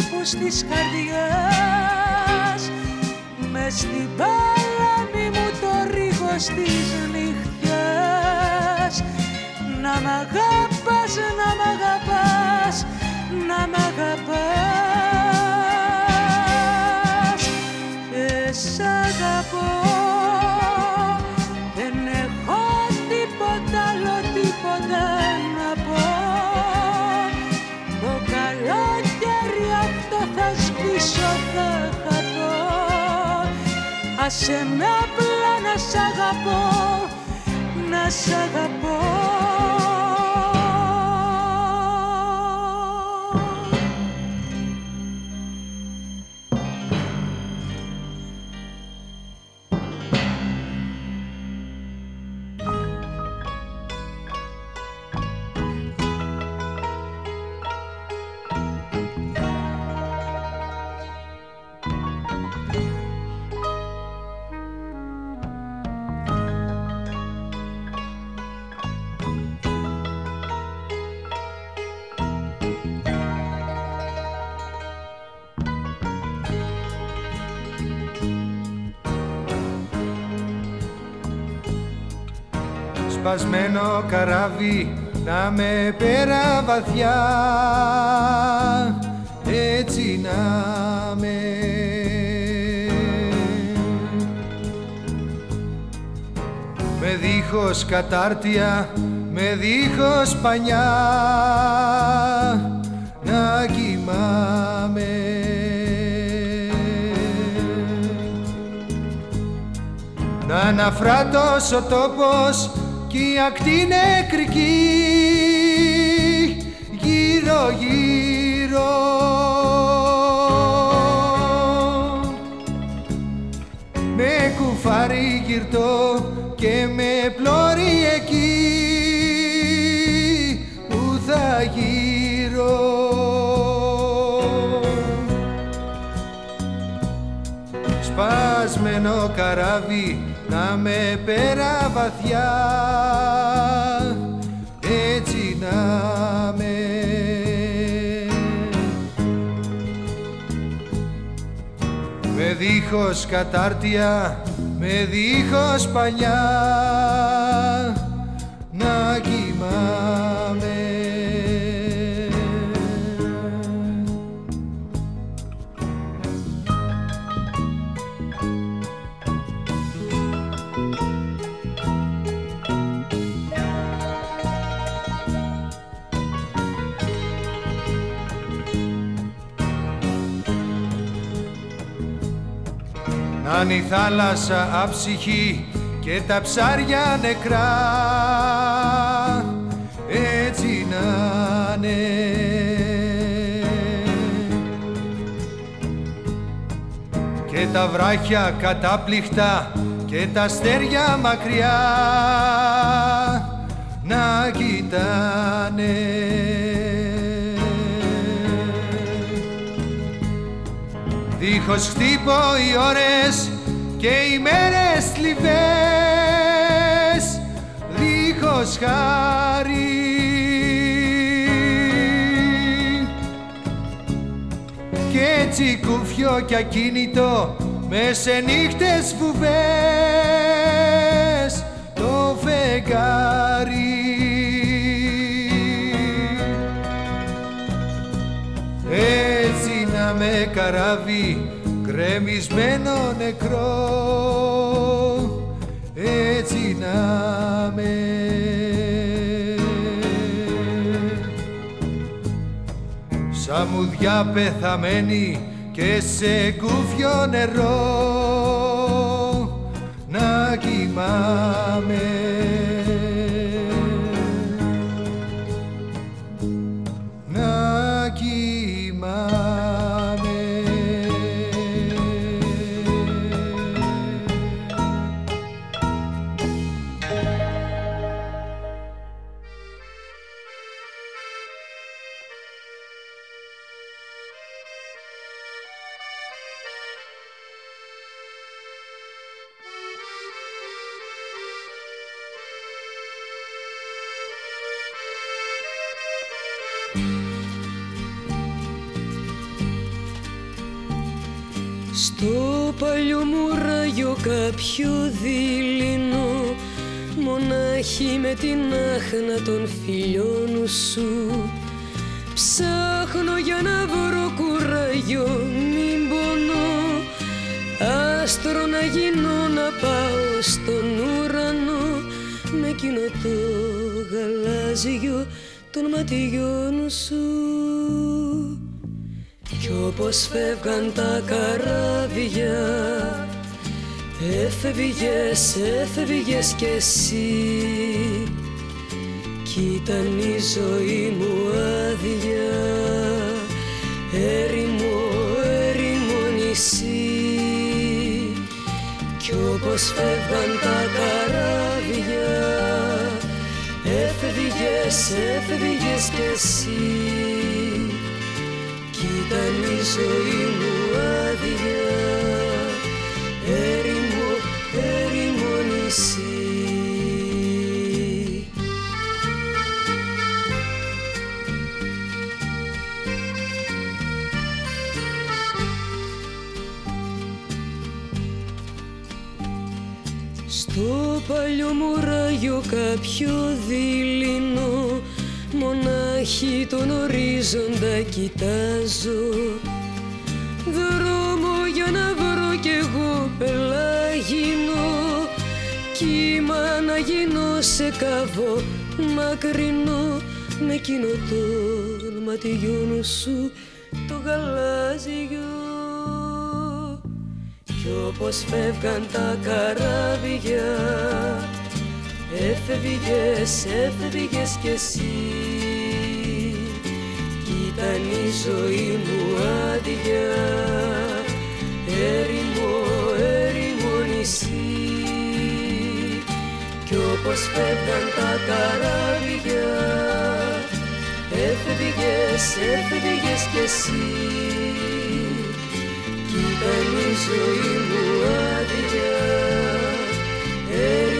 χτύπους της καρδιάς. Μες στην παλάμη μου το ρίγος της νύχτιας να μ' αγαπάς, να μ' αγαπάς, να μ' αγαπάς Άσε με απλά να σ' αγαπώ, να σ' αγαπώ σπασμένο καράβι να με πέρα βαθιά. Έτσι να με με δίχως κατάρτια με δίχως πανιά να κοιμάμαι. Να αναφράτως ο τόπος κι η ακτή νεκρική γύρω γύρω. Με κουφάρι γυρτό και με πλώρη εκεί. Που θα γύρω. Σπασμένο καράβι να με πέρα βαθιά έτσι να με. Με δίχως κατάρτια με δίχως παλιά Αν η θάλασσα αψυχή και τα ψάρια νεκρά έτσι να είναι. Και τα βράχια κατάπληκτα και τα αστέρια μακριά να κοιτάνε Δίχως χτύπω οι ώρες και οι μέρες θλιβές Δίχως χάρη. Κι έτσι κούφιο κι ακίνητο μες σε νύχτες βουβές το φεγγάρι με καράβι κρεμισμένο νεκρό. Έτσι να με. Σαν μουδιά πεθαμένη και σε κούφιο νερό. Να κοιμάμαι ράγιο κάποιο δειλινό. Μονάχη με την άχνα των φιλιών σου. Ψάχνω για να βρω κουράγιο μην πονώ. Άστρο να γίνω να πάω στον ουρανό. Με εκείνο το γαλάζιο των ματιών σου. Κι όπως φεύγαν τα καράβια Έφευγες, έφευγες κι εσύ. Κι ήταν η ζωή μου άδεια. Έρημο, έρημο νησί. Κι όπως φεύγαν τα καράβια Έφευγες, έφευγες κι εσύ. Κι ήταν η ζωή μου κάποιο δειλινό Μονάχη τον ορίζοντα κοιτάζω. Δρόμο για να βρω κι εγώ πελάγινο. Κύμα να γίνω σε καβό μακρινό. Με εκείνο των ματιών σου το γαλάζιο. Κι όπως φεύγαν τα καράβια Έφευγες, έφευγες κι εσύ. Κι ήταν η ζωή μου άδεια. Έρημο, έρημο νησί. Κι όπως φεύγαν τα καράβια Έφευγες, έφευγες κι εσύ. Κι ήταν η ζωή μου άδεια. Έρημο, έρημο νησί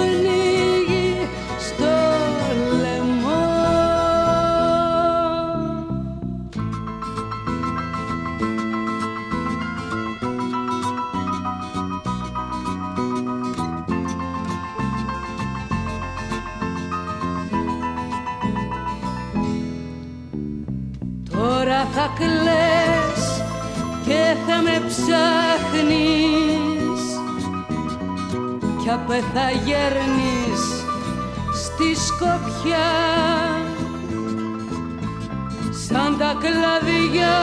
Κάτι τους κι απ' θα γέρνεις στη σκοπιά σαν τα κλαδιά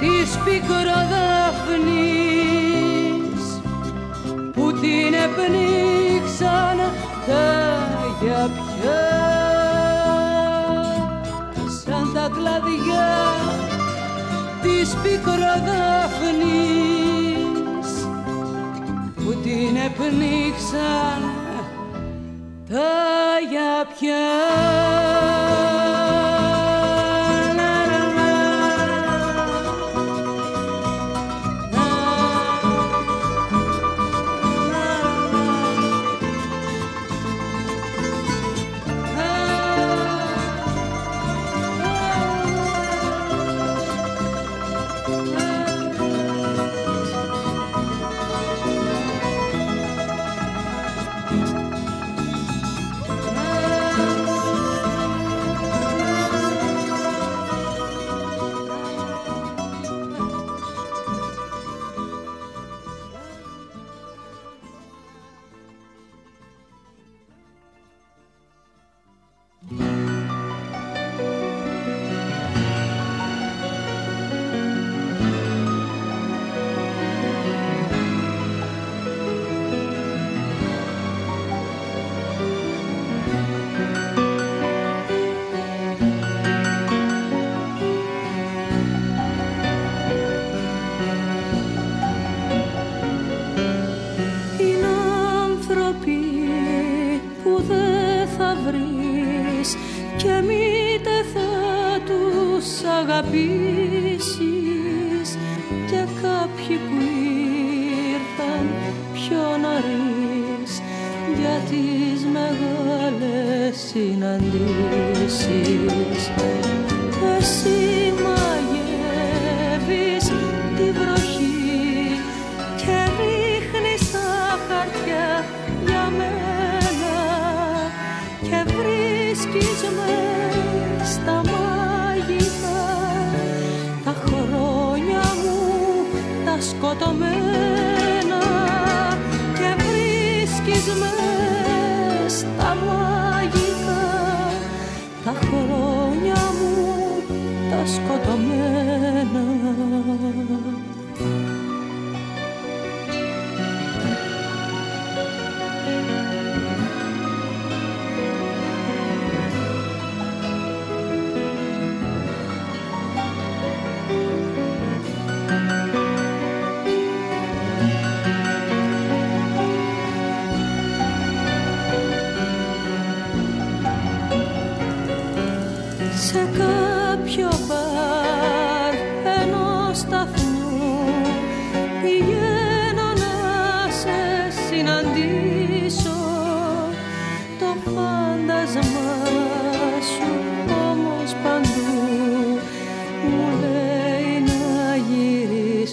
της πικροδάφνης που την επνίξαν τα γιαπιά. Σαν τα κλαδιά της πικροδάφνης την επνίξαν τα γιαπιά.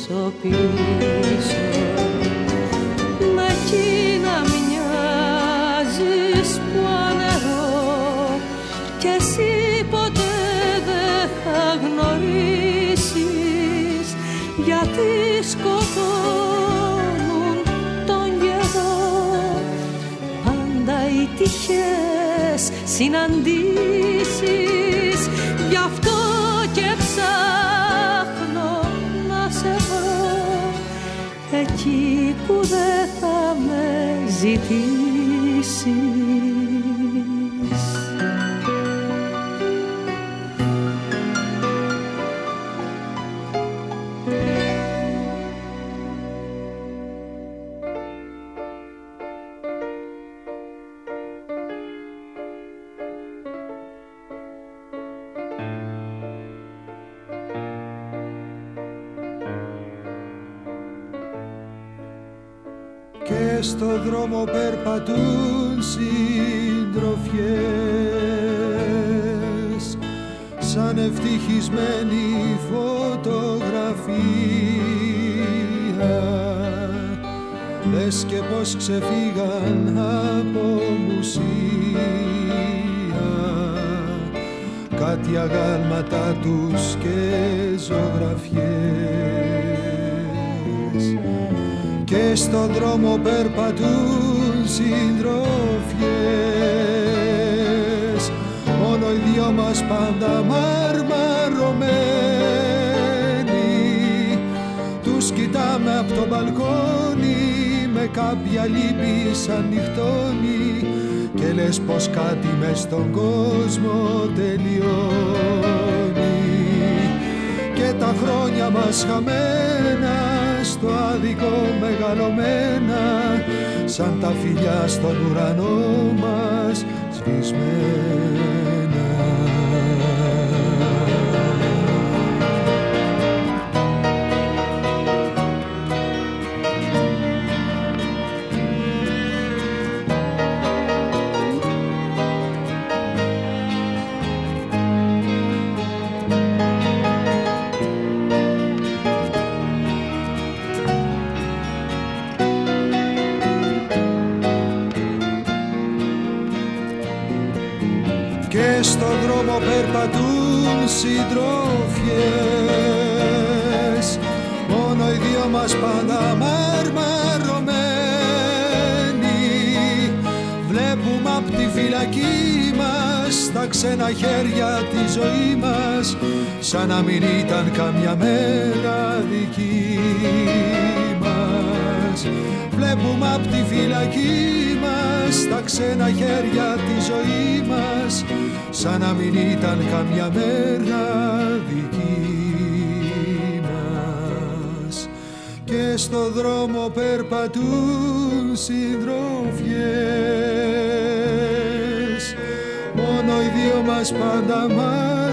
Γυρίσω πίσω με εκείνα μοιάζεις που ανερώ κι εσύ ποτέ δεν θα γνωρίσεις. Γιατί σκοτώνουν τον καιρό πάντα οι τυχές συναντήσεις που δεν θα με ζητήσεις περπατούν συντροφιές. Μόνο οι δυο μας πάντα μαρμαρωμένοι. Τους κοιτάμε από το μπαλκόνι με κάποια λύπη σαν νυχτώνει. Και λες πως κάτι μες στον κόσμο τελειώνει. Και τα χρόνια μας χαμένα στο άδικο μεγαλωμένα σαν τα φιλιά στον ουρανό μας σβησμένα. Τα ξένα χέρια τη ζωή μας σαν να μην ήταν καμιά μέρα δική μας. Βλέπουμε απ' τη φυλακή μας τα ξένα χέρια τη ζωή μας σαν να μην ήταν καμιά μέρα δική μας. Και στο δρόμο περπατούν συντροφιές μας πάντα μαρμαρωμένοι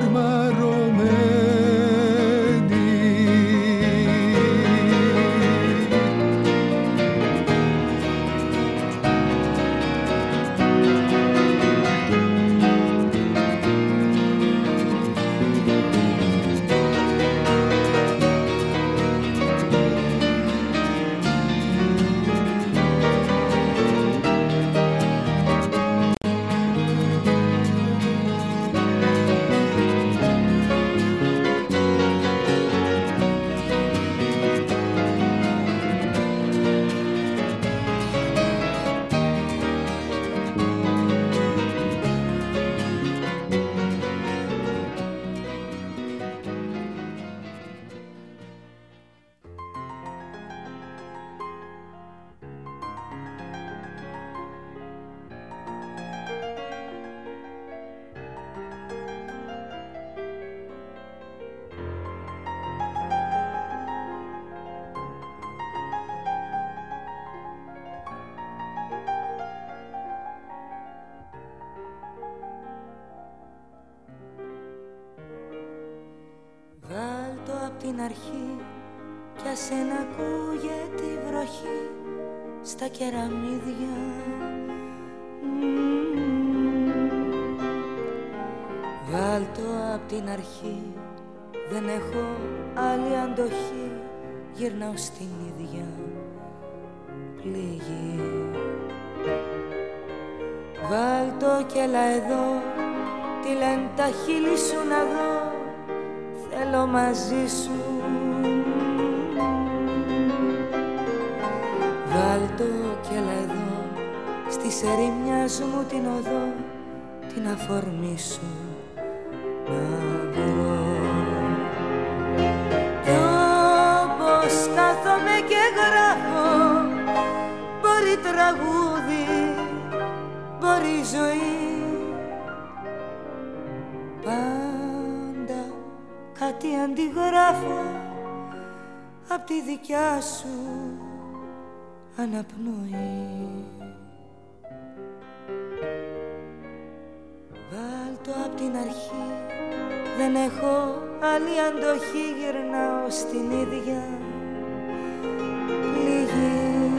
στα κεραμίδια. Βάλτο απ' την αρχή δεν έχω άλλη αντοχή. Γυρνάω στην ίδια πληγή. Βάλτο κι έλα εδώ τι λένε τα χείλη σου να δω. Θέλω μαζί σου Βάλτο κι έλα εδώ. Στη σερήμιας μου την οδό την αφορμή σου να βρω. Κι όπως κάθομαι και γράφω μπορεί τραγούδι, μπορεί ζωή. Πάντα κάτι αντιγράφω απ' τη δικιά σου αναπνοή. Βάλτο απ' την αρχή δεν έχω άλλη αντοχή γυρνάω στην ίδια πληγή.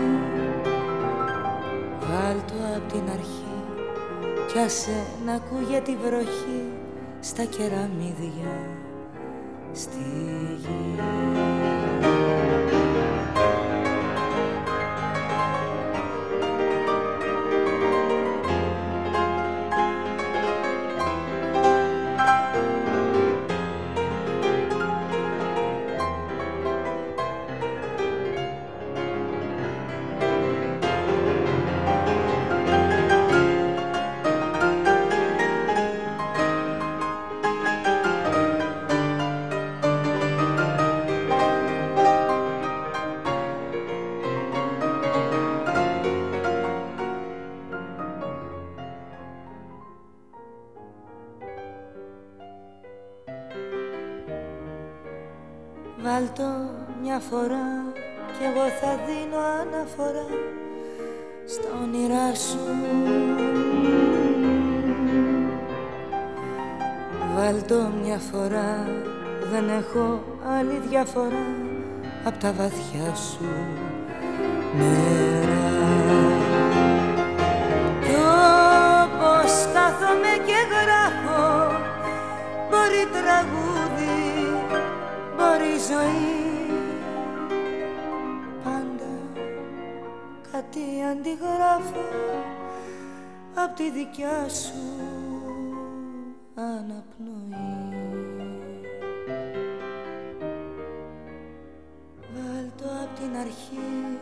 Βάλτο απ' την αρχή κι άσε να ακούγεται τη βροχή στα κεραμίδια στη γη Βάλτο μια φορά κι εγώ θα δίνω αναφορά στα όνειρά σου. Βάλτο μια φορά δεν έχω άλλη διαφορά απ' τα βαθιά σου. Νερά ζωή. Πάντα κάτι αντιγράφω απ' τη δικιά σου αναπνοή. Βάλτο απ' την αρχή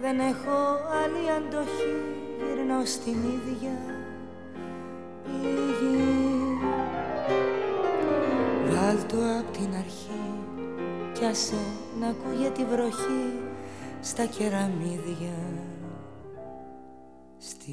δεν έχω άλλη αντοχή. Γυρνώ στην ίδια πληγή Βάλτο απ' την αρχή κι άσε να ακούγεται τη βροχή στα κεραμίδια. Στη